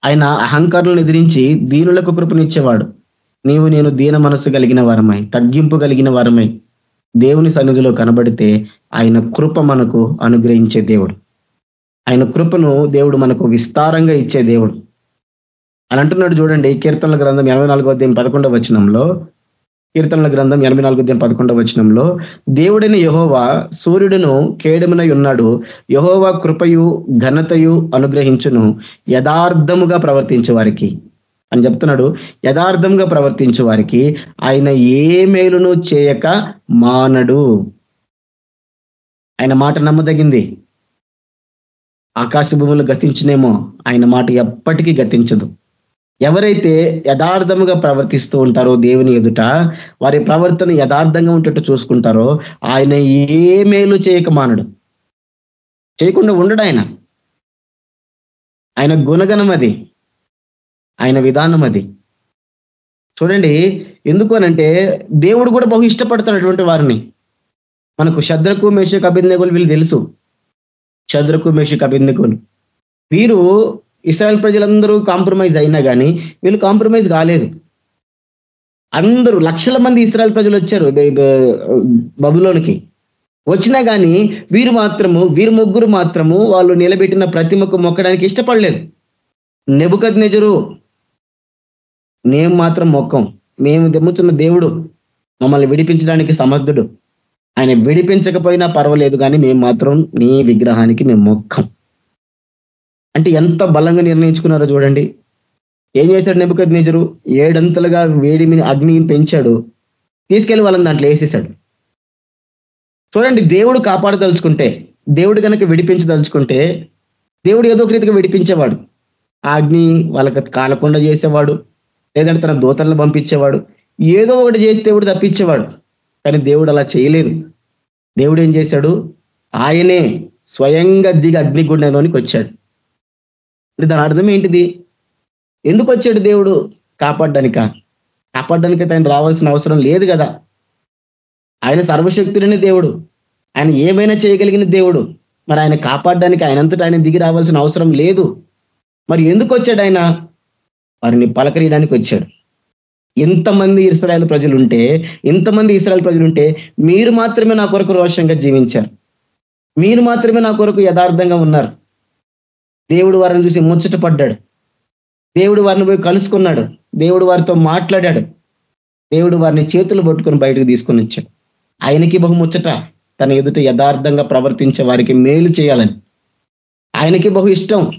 ఆయన అహంకారులను ఎదిరించి దీనులకు కృపనిచ్చేవాడు. నీవు నేను దీన మనసు కలిగిన వారమై తగ్గింపు కలిగిన వారమై దేవుని సన్నిధిలో కనబడితే ఆయన కృప మనకు అనుగ్రహించే దేవుడు. ఆయన కృపను దేవుడు మనకు విస్తారంగా ఇచ్చే దేవుడు. అని అంటున్నాడు చూడండి కీర్తనల గ్రంథం ఎనభై నాలుగో దేని పదకొండవ వచనంలో కీర్తనల గ్రంథం ఎనభై నాలుగు అధ్యాయం పదకొండవ వచనంలో దేవుడిని యహోవా సూర్యుడును కేడమునై ఉన్నాడు. యహోవా కృపయు ఘనతయు అనుగ్రహించును. యథార్థముగా ప్రవర్తించే వారికి. అని చెప్తున్నాడు. యథార్థంగా ప్రవర్తించే వారికి ఆయన ఏ మేలును చేయక మానడు. ఆయన మాట నమ్మదగింది. ఆకాశ భూములు గతించినేమో ఆయన మాట ఎప్పటికీ గతించదు. ఎవరైతే యథార్థముగా ప్రవర్తిస్తూ ఉంటారో దేవుని ఎదుట వారి ప్రవర్తన యథార్థంగా ఉంటట్టు చూసుకుంటారో ఆయన ఏ మేలు చేయక మానడు. చేయకుండా ఉండడు ఆయన. ఆయన గుణగణం అది. ఆయన విధానం అది. చూడండి ఎందుకు అనంటే దేవుడు కూడా బహు ఇష్టపడుతున్నటువంటి వారిని. మనకు శద్రకు మేషకు అభిజ్ఞకులు వీళ్ళు తెలుసు. శద్రకు మేషకు అభిజ్ఞకులు వీరు ఇస్రాయల్ ప్రజలందరూ కాంప్రమైజ్ అయినా కానీ వీళ్ళు కాంప్రమైజ్ కాలేదు. అందరూ లక్షల మంది ఇస్రాయల్ ప్రజలు వచ్చారు బబులోనికి. వచ్చినా కానీ వీరు మాత్రము వీరు ముగ్గురు మాత్రము వాళ్ళు నిలబెట్టిన ప్రతిమకు మొక్కడానికి ఇష్టపడలేదు. నెబుకద్ నెజరు మేము మాత్రం మొక్కం. మేము దెమ్ముతున్న దేవుడు. మమ్మల్ని విడిపించడానికి సమర్థుడు. ఆయన విడిపించకపోయినా పర్వాలేదు కానీ మేము మాత్రం నీ విగ్రహానికి మేము మొక్కం. అంటే ఎంత బలంగా నిర్ణయించుకున్నారో చూడండి. ఏం చేశాడు నెబుకద్ నిజరు? ఏడంతలుగా వేడి అగ్నిని పెంచాడు. తీసుకెళ్ళి వాళ్ళని దాంట్లో వేసేసాడు చూడండి దేవుడు కాపాడదలుచుకుంటే దేవుడు కనుక విడిపించదలుచుకుంటే దేవుడు ఏదో ఒక రీతిగా విడిపించేవాడు. ఆ అగ్ని వాళ్ళకి కాలకుండా చేసేవాడు లేదంటే తన దూతలను పంపించేవాడు. ఏదో ఒకటి చేసి దేవుడు తప్పించేవాడు. కానీ దేవుడు అలా చేయలేదు. దేవుడు ఏం చేశాడు? ఆయనే స్వయంగా దిగి అగ్నిగుండంలోనికి వచ్చాడు. అంటే దాని అర్థం ఏంటిది? ఎందుకు వచ్చాడు దేవుడు? కాపాడడానిక? కాపాడడానికి తను రావాల్సిన అవసరం లేదు కదా. ఆయన సర్వశక్తుడని దేవుడు. ఆయన ఏమైనా చేయగలిగిన దేవుడు. మరి ఆయన కాపాడడానికి ఆయనంతటా ఆయన దిగి రావాల్సిన అవసరం లేదు. మరి ఎందుకు వచ్చాడు ఆయన? వారిని పలకరీయడానికి వచ్చాడు. ఎంతమంది ఇస్రాయల్ ప్రజలు ఉంటే ఎంతమంది ఇస్రాయల్ ప్రజలు ఉంటే మీరు మాత్రమే నా కొరకు రోషంగా జీవించారు. మీరు మాత్రమే నా కొరకు యథార్థంగా ఉన్నారు. దేవుడు వారిని చూసి ముచ్చట పడ్డాడు. దేవుడు వారిని పోయి కలుసుకున్నాడు. దేవుడు వారితో మాట్లాడాడు. దేవుడు వారిని చేతులు పట్టుకొని బయటకు తీసుకొని వచ్చాడు. ఆయనకి బహుముచ్చట తన ఎదుట యథార్థంగా ప్రవర్తించే వారికి మేలు చేయాలని. ఆయనకి బహు ఇష్టం.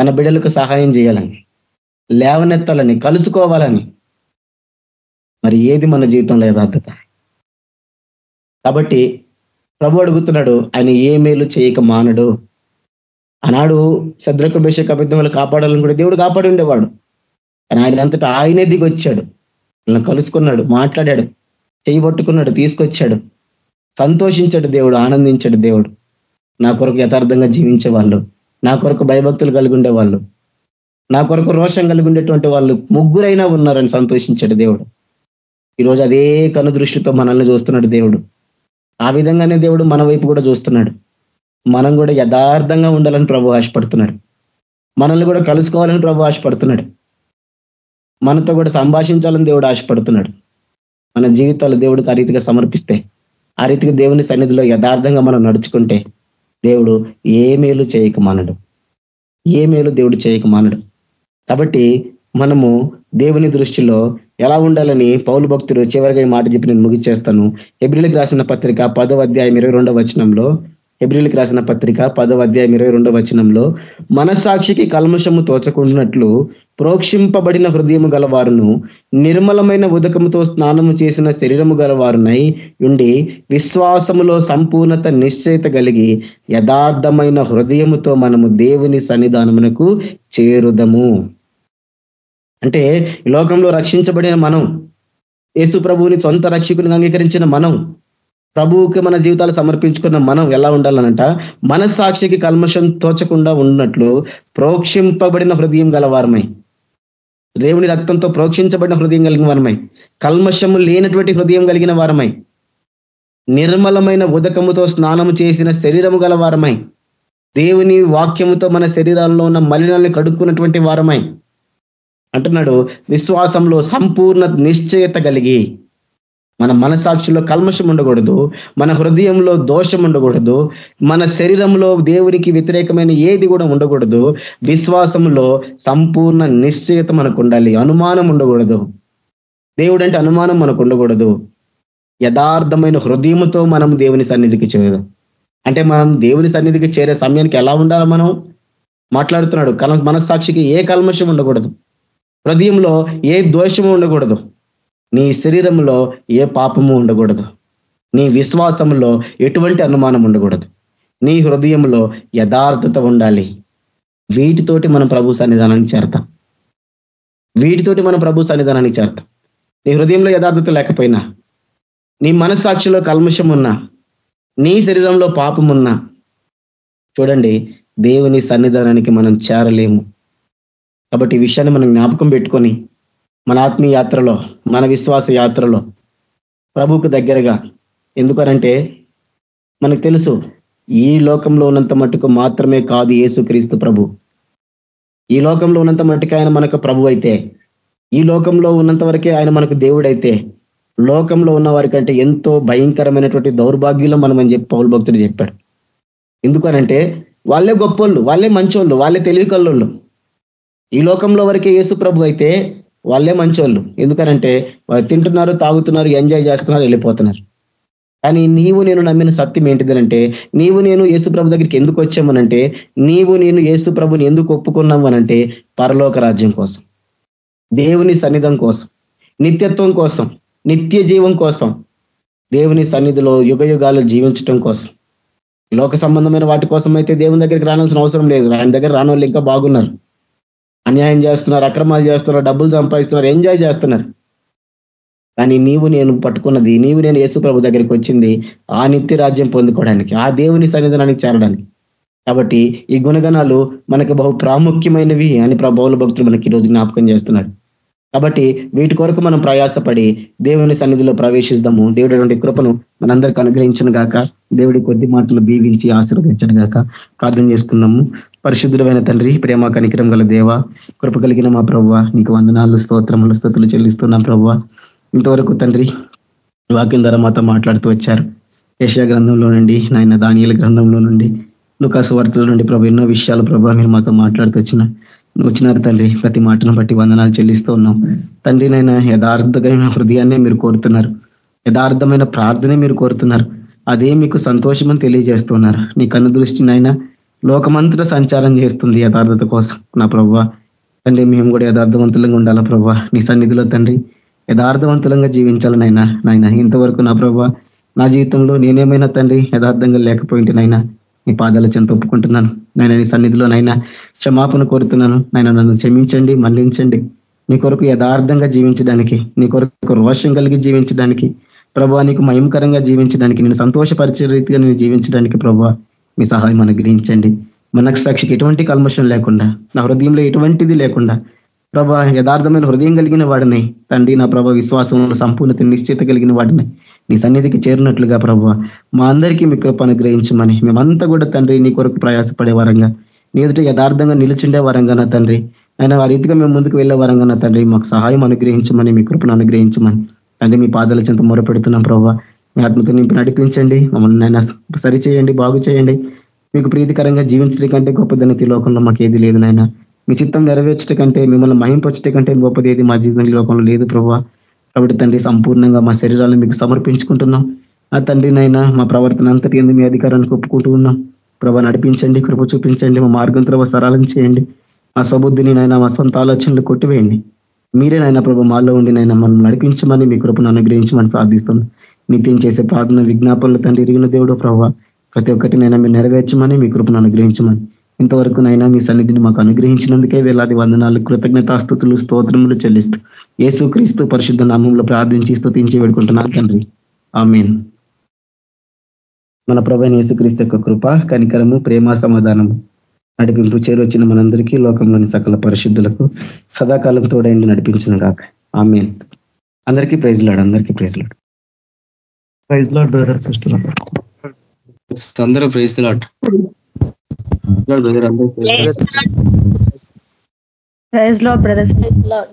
తన బిడ్డలకు సహాయం చేయాలని. లేవనెత్తాలని కలుసుకోవాలని. మరి ఏది మన జీవితంలో యథార్థత? కాబట్టి ప్రభు అడుగుతున్నాడు ఆయన ఏ మేలు చేయక మానడు? ఆనాడు శద్రకు బేషక్ అబద్ధములు కాపాడాలని కూడా దేవుడు కాపాడి ఉండేవాడు. కానీ ఆయన అంతటా ఆయనే దిగి వచ్చాడు కలుసుకున్నాడు మాట్లాడాడు చేయబట్టుకున్నాడు తీసుకొచ్చాడు. సంతోషించాడు దేవుడు ఆనందించాడు దేవుడు. నా కొరకు యథార్థంగా జీవించే వాళ్ళు నా కొరకు భయభక్తులు కలిగి ఉండేవాళ్ళు నా కొరకు రోషం కలిగి ఉండేటువంటి వాళ్ళు ముగ్గురైనా ఉన్నారని సంతోషించాడు దేవుడు. ఈరోజు అదే కను దృష్టితో మనల్ని చూస్తున్నాడు దేవుడు. ఆ విధంగానే దేవుడు మన వైపు కూడా చూస్తున్నాడు. మనం కూడా యథార్థంగా ఉండాలని ప్రభు ఆశపడుతున్నాడు. మనల్ని కూడా కలుసుకోవాలని ప్రభు ఆశపడుతున్నాడు. మనతో కూడా సంభాషించాలని దేవుడు ఆశపడుతున్నాడు. మన జీవితాలు దేవుడికి ఆ రీతిగా సమర్పిస్తే ఆ రీతిగా దేవుని సన్నిధిలో యథార్థంగా మనం నడుచుకుంటే దేవుడు ఏ మేలు చేయక మానడు. ఏ మేలు దేవుడు చేయక మానడు. కాబట్టి మనము దేవుని దృష్టిలో ఎలా ఉండాలని పౌలు భక్తుడు చివరిగా ఈ మాట చెప్పి నేను ముగిచేస్తాను. ఎబ్రిల్కి రాసిన పత్రిక పదవ అధ్యాయం ఇరవై రెండవ వచనంలో ఎబ్రిల్కి రాసిన పత్రిక పదవ అధ్యాయం ఇరవై రెండవ వచనంలో మనసాక్షికి కల్మషము తోచకుండాట్లు ప్రోక్షింపబడిన హృదయము గలవారును నిర్మలమైన ఉదకముతో స్నానము చేసిన శరీరము గలవారునై ఉండి విశ్వాసములో సంపూర్ణత నిశ్చయిత కలిగి యథార్థమైన హృదయముతో మనము దేవుని సన్నిధానమునకు చేరుదము. అంటే లోకంలో రక్షించబడిన మనం యేసు ప్రభువుని సొంత రక్షకుని అంగీకరించిన మనం ప్రభువుకి మన జీవితాలు సమర్పించుకున్న మనం ఎలా ఉండాలనంట మనస్సాక్షికి కల్మషం తోచకుండా ఉన్నట్లు ప్రోక్షింపబడిన హృదయం గలవారమై దేవుని రక్తంతో ప్రోక్షించబడిన హృదయం కలిగిన వారమై. కల్మషము లేనటువంటి హృదయం కలిగిన వారమై. నిర్మలమైన ఉదకముతో స్నానము చేసిన శరీరము గల వారమై. దేవుని వాక్యముతో మన శరీరాల్లో ఉన్న మలినాల్ని కడుక్కున్నటువంటి వారమై. అంటున్నాడు విశ్వాసంలో సంపూర్ణ నిశ్చయత కలిగి. మన మనసాక్షిలో కల్మషం ఉండకూడదు మన హృదయంలో దోషం ఉండకూడదు మన శరీరంలో దేవునికి వ్యతిరేకమైన ఏది కూడా ఉండకూడదు. విశ్వాసంలో సంపూర్ణ నిశ్చయత మనకు ఉండాలి అనుమానం ఉండకూడదు. దేవుడు అంటే అనుమానం మనకు ఉండకూడదు. యథార్థమైన హృదయంతో మనం దేవుని సన్నిధికి చేరదాం. అంటే మనం దేవుని సన్నిధికి చేరే సమయానికి ఎలా ఉండాలి మనం? మాట్లాడుతున్నాడు కల మనస్సాక్షికి ఏ కల్మషం ఉండకూడదు. హృదయంలో ఏ దోషము ఉండకూడదు. నీ శరీరంలో ఏ పాపము ఉండకూడదు. నీ విశ్వాసంలో ఎటువంటి అనుమానం ఉండకూడదు. నీ హృదయంలో యథార్థత ఉండాలి. వీటితోటి మనం ప్రభు సన్నిధానానికి చేరతాం. వీటితోటి మనం ప్రభు సన్నిధానానికి చేరతాం. నీ హృదయంలో యథార్థత లేకపోయినా నీ మనస్సాక్షిలో కల్మషం ఉన్నా నీ శరీరంలో పాపం ఉన్నా చూడండి దేవుని సన్నిధానానికి మనం చేరలేము. కాబట్టి ఈ విషయాన్ని మనం జ్ఞాపకం పెట్టుకొని మన ఆత్మీయ యాత్రలో మన విశ్వాస యాత్రలో ప్రభుకు దగ్గరగా. ఎందుకనంటే మనకు తెలుసు ఈ లోకంలో ఉన్నంత మట్టుకు మాత్రమే కాదు యేసుక్రీస్తు ప్రభు. ఈ లోకంలో ఉన్నంత మట్టుకు ఆయన మనకు ప్రభు అయితే ఈ లోకంలో ఉన్నంత వరకే ఆయన మనకు దేవుడైతే లోకంలో ఉన్న వారికంటే ఎంతో భయంకరమైనటువంటి దౌర్భాగ్యంలో మనం అని చెప్పి పౌరు భక్తుడు చెప్పాడు. ఎందుకనంటే వాళ్ళే గొప్పోళ్ళు వాళ్ళే మంచోళ్ళు వాళ్ళే తెలివి కల్లోళ్ళు ఈ లోకంలో వరకే యేసు ప్రభు అయితే వాళ్ళే మంచోళ్ళు. ఎందుకనంటే వాళ్ళు తింటున్నారు తాగుతున్నారు ఎంజాయ్ చేస్తున్నారు వెళ్ళిపోతున్నారు. కానీ నీవు నేను నమ్మిన సత్యం ఏంటిదనంటే నీవు నేను యేసు ప్రభు దగ్గరికి ఎందుకు వచ్చామనంటే నీవు నేను యేసు ప్రభుని ఎందుకు ఒప్పుకున్నామనంటే పరలోక రాజ్యం కోసం. దేవుని సన్నిధం కోసం. నిత్యత్వం కోసం. నిత్య జీవం కోసం. దేవుని సన్నిధిలో యుగ యుగాలు జీవించటం కోసం. లోక సంబంధమైన వాటి కోసం అయితే దేవుని దగ్గరికి రానాల్సిన అవసరం లేదు. ఆయన దగ్గర రాని ఇంకా బాగున్నారు. అన్యాయం చేస్తున్నారు అక్రమాలు చేస్తున్నారు డబ్బులు సంపాదిస్తున్నారు ఎంజాయ్ చేస్తున్నారు. కానీ నీవు నేను పట్టుకున్నది నీవు నేను యేసు ప్రభు దగ్గరికి వచ్చింది ఆ నిత్య రాజ్యం పొందుకోవడానికి ఆ దేవుని సన్నిధానానికి చేరడానికి. కాబట్టి ఈ గుణగణాలు మనకు బహు ప్రాముఖ్యమైనవి అని ప్రభావుల భక్తులు మనకి ఈరోజు జ్ఞాపకం చేస్తున్నాడు కాబట్టి వీటి కొరకు మనం ప్రయాసపడి దేవుని సన్నిధిలో ప్రవేశిద్దాము దేవుడు కృపను మనందరికి అనుగ్రహించను గాక. దేవుడి కొద్ది మాటలు బీవించి ఆశీర్వదించను గాక. ప్రార్థన చేసుకున్నాము పరిశుద్ధులమైన తండ్రి ప్రేమ కనికరం గల దేవ కృప కలిగిన మా ప్రవ్వ నీకు వందనాలు స్తోత్రములు స్థుతులు చెల్లిస్తున్నాం ప్రవ్వ. ఇంతవరకు తండ్రి వాక్యం ద్వారా మాతో మాట్లాడుతూ వచ్చారు. ఏషియా గ్రంథంలో నుండి నాయన దానియల గ్రంథంలో నుండి లుకాసు వార్తల నుండి ప్రభు ఎన్నో విషయాలు ప్రభావ మీరు మాతో మాట్లాడుతూ వచ్చిన వచ్చినారు తండ్రి ప్రతి మాటను బట్టి వందనాలు చెల్లిస్తూ ఉన్నాం. తండ్రి నైనా యథార్థమైన హృదయాన్నే మీరు కోరుతున్నారు. యథార్థమైన ప్రార్థనే మీరు కోరుతున్నారు. అదే మీకు సంతోషమని తెలియజేస్తున్నారు. నీ కన్ను దృష్టినైనా లోకమంతట సంచారం చేస్తుంది యథార్థత కోసం. నా ప్రవ్వ తండ్రి మేము కూడా యథార్థవంతులంగా ఉండాలా ప్రవ్వ? నీ సన్నిధిలో తండ్రి యథార్థవంతులంగా జీవించాలనైనా నాయన. ఇంతవరకు నా ప్రభ నా జీవితంలో నేనేమైనా తండ్రి యథార్థంగా లేకపోయింటే నైనా నీ పాదాల చెంత ఒప్పుకుంటున్నాను. నేను నీ సన్నిధిలో నైనా క్షమాపణ కోరుతున్నాను. నేను నన్ను క్షమించండి మళ్ళించండి నీ కొరకు యథార్థంగా జీవించడానికి నీ కొరకు రోషం కలిగి జీవించడానికి ప్రభా నీకు మయంకరంగా జీవించడానికి నేను సంతోషపరిచే రీతిగా నేను జీవించడానికి ప్రభా మీ సహాయం అనుగ్రహించండి. మనకు సాక్షికి ఎటువంటి కల్మషం లేకుండా నా హృదయంలో ఎటువంటిది లేకుండా ప్రభా యథార్థమైన హృదయం కలిగిన వాడిని తండ్రి నా ప్రభా విశ్వాసంలో సంపూర్ణత నిశ్చిత కలిగిన వాడిని నీ సన్నిధికి చేరినట్లుగా ప్రభా మా అందరికీ మీ కృప అనుగ్రహించమని మేమంతా కూడా తండ్రి నీ కొరకు ప్రయాసపడే వరంగా నీ ఎదుట యథార్థంగా నిలుచుండే వారంగా నా తండ్రి ఆయన ఆ రీతిగా మేము ముందుకు వెళ్ళే వారంగా నా తండ్రి మాకు సహాయం అనుగ్రహించమని మీ కృపను అనుగ్రహించమని తండ్రి మీ పాదాల చెంత మొరపెడుతున్నాం ప్రభావ ఆత్మతో నింపి నడిపించండి. మమ్మల్ని నైనా సరిచేయండి బాగు చేయండి. మీకు ప్రీతికరంగా జీవించడం కంటే గొప్పదని ఈ లోకంలో మాకు ఏది లేదు నాయన. మీ చిత్తం నెరవేర్చడం కంటే మిమ్మల్ని మహింపచ్చట కంటే గొప్పది ఏది మా జీవితం లోకంలో లేదు ప్రభావ కాబట్టి తండ్రి సంపూర్ణంగా మా శరీరాలను మీకు సమర్పించుకుంటున్నాం. ఆ తండ్రినైనా మా ప్రవర్తన అంతటి ఎందు మీ అధికారానికి ఒప్పుకుంటూ ఉన్నాం. ప్రభా నడిపించండి కృప చూపించండి మా మార్గం త్రవ సరళం చేయండి. మా స్వబుద్ధిని నైనా మా సొంత ఆలోచనలు కొట్టివేయండి. మీరే నాయన ప్రభు మాలో ఉండి నైనా మనం నడిపించమని మీ కృపను అనుగ్రహించమని ప్రార్థిస్తున్నాం. నిత్యం చేసే ప్రార్థన విజ్ఞాపనలు తండ్రి ఇరిగిన దేవుడు ప్రభావ ప్రతి ఒక్కటి నైనా మీరు నెరవేర్చమని మీ కృపను అనుగ్రహించమని. ఇంతవరకు నైనా మీ సన్నిధిని మాకు అనుగ్రహించినందుకే వేలాది వందనాలు కృతజ్ఞతాస్థుతులు స్తోత్రములు చెల్లిస్తూ ఏసు క్రీస్తు పరిశుద్ధ నామంలో ప్రార్థించి స్థుతించి వేడుకుంటున్నాను తండ్రి. ఆమెన్. మన ప్రభైన యేసుక్రీస్తు యొక్క కృప కనికరము ప్రేమ సమాధానము నడిపింపు చేరొచ్చిన మనందరికీ లోకంలోని సకల పరిశుద్ధులకు సదాకాలం తోడైండి నడిపించిన కాక ఆమెన్. అందరికీ ప్రైజ్ లాడు అందరికీ praise Lord. Praise Lord brother sister అందరూ praise Lord brother praise Lord brother praise Lord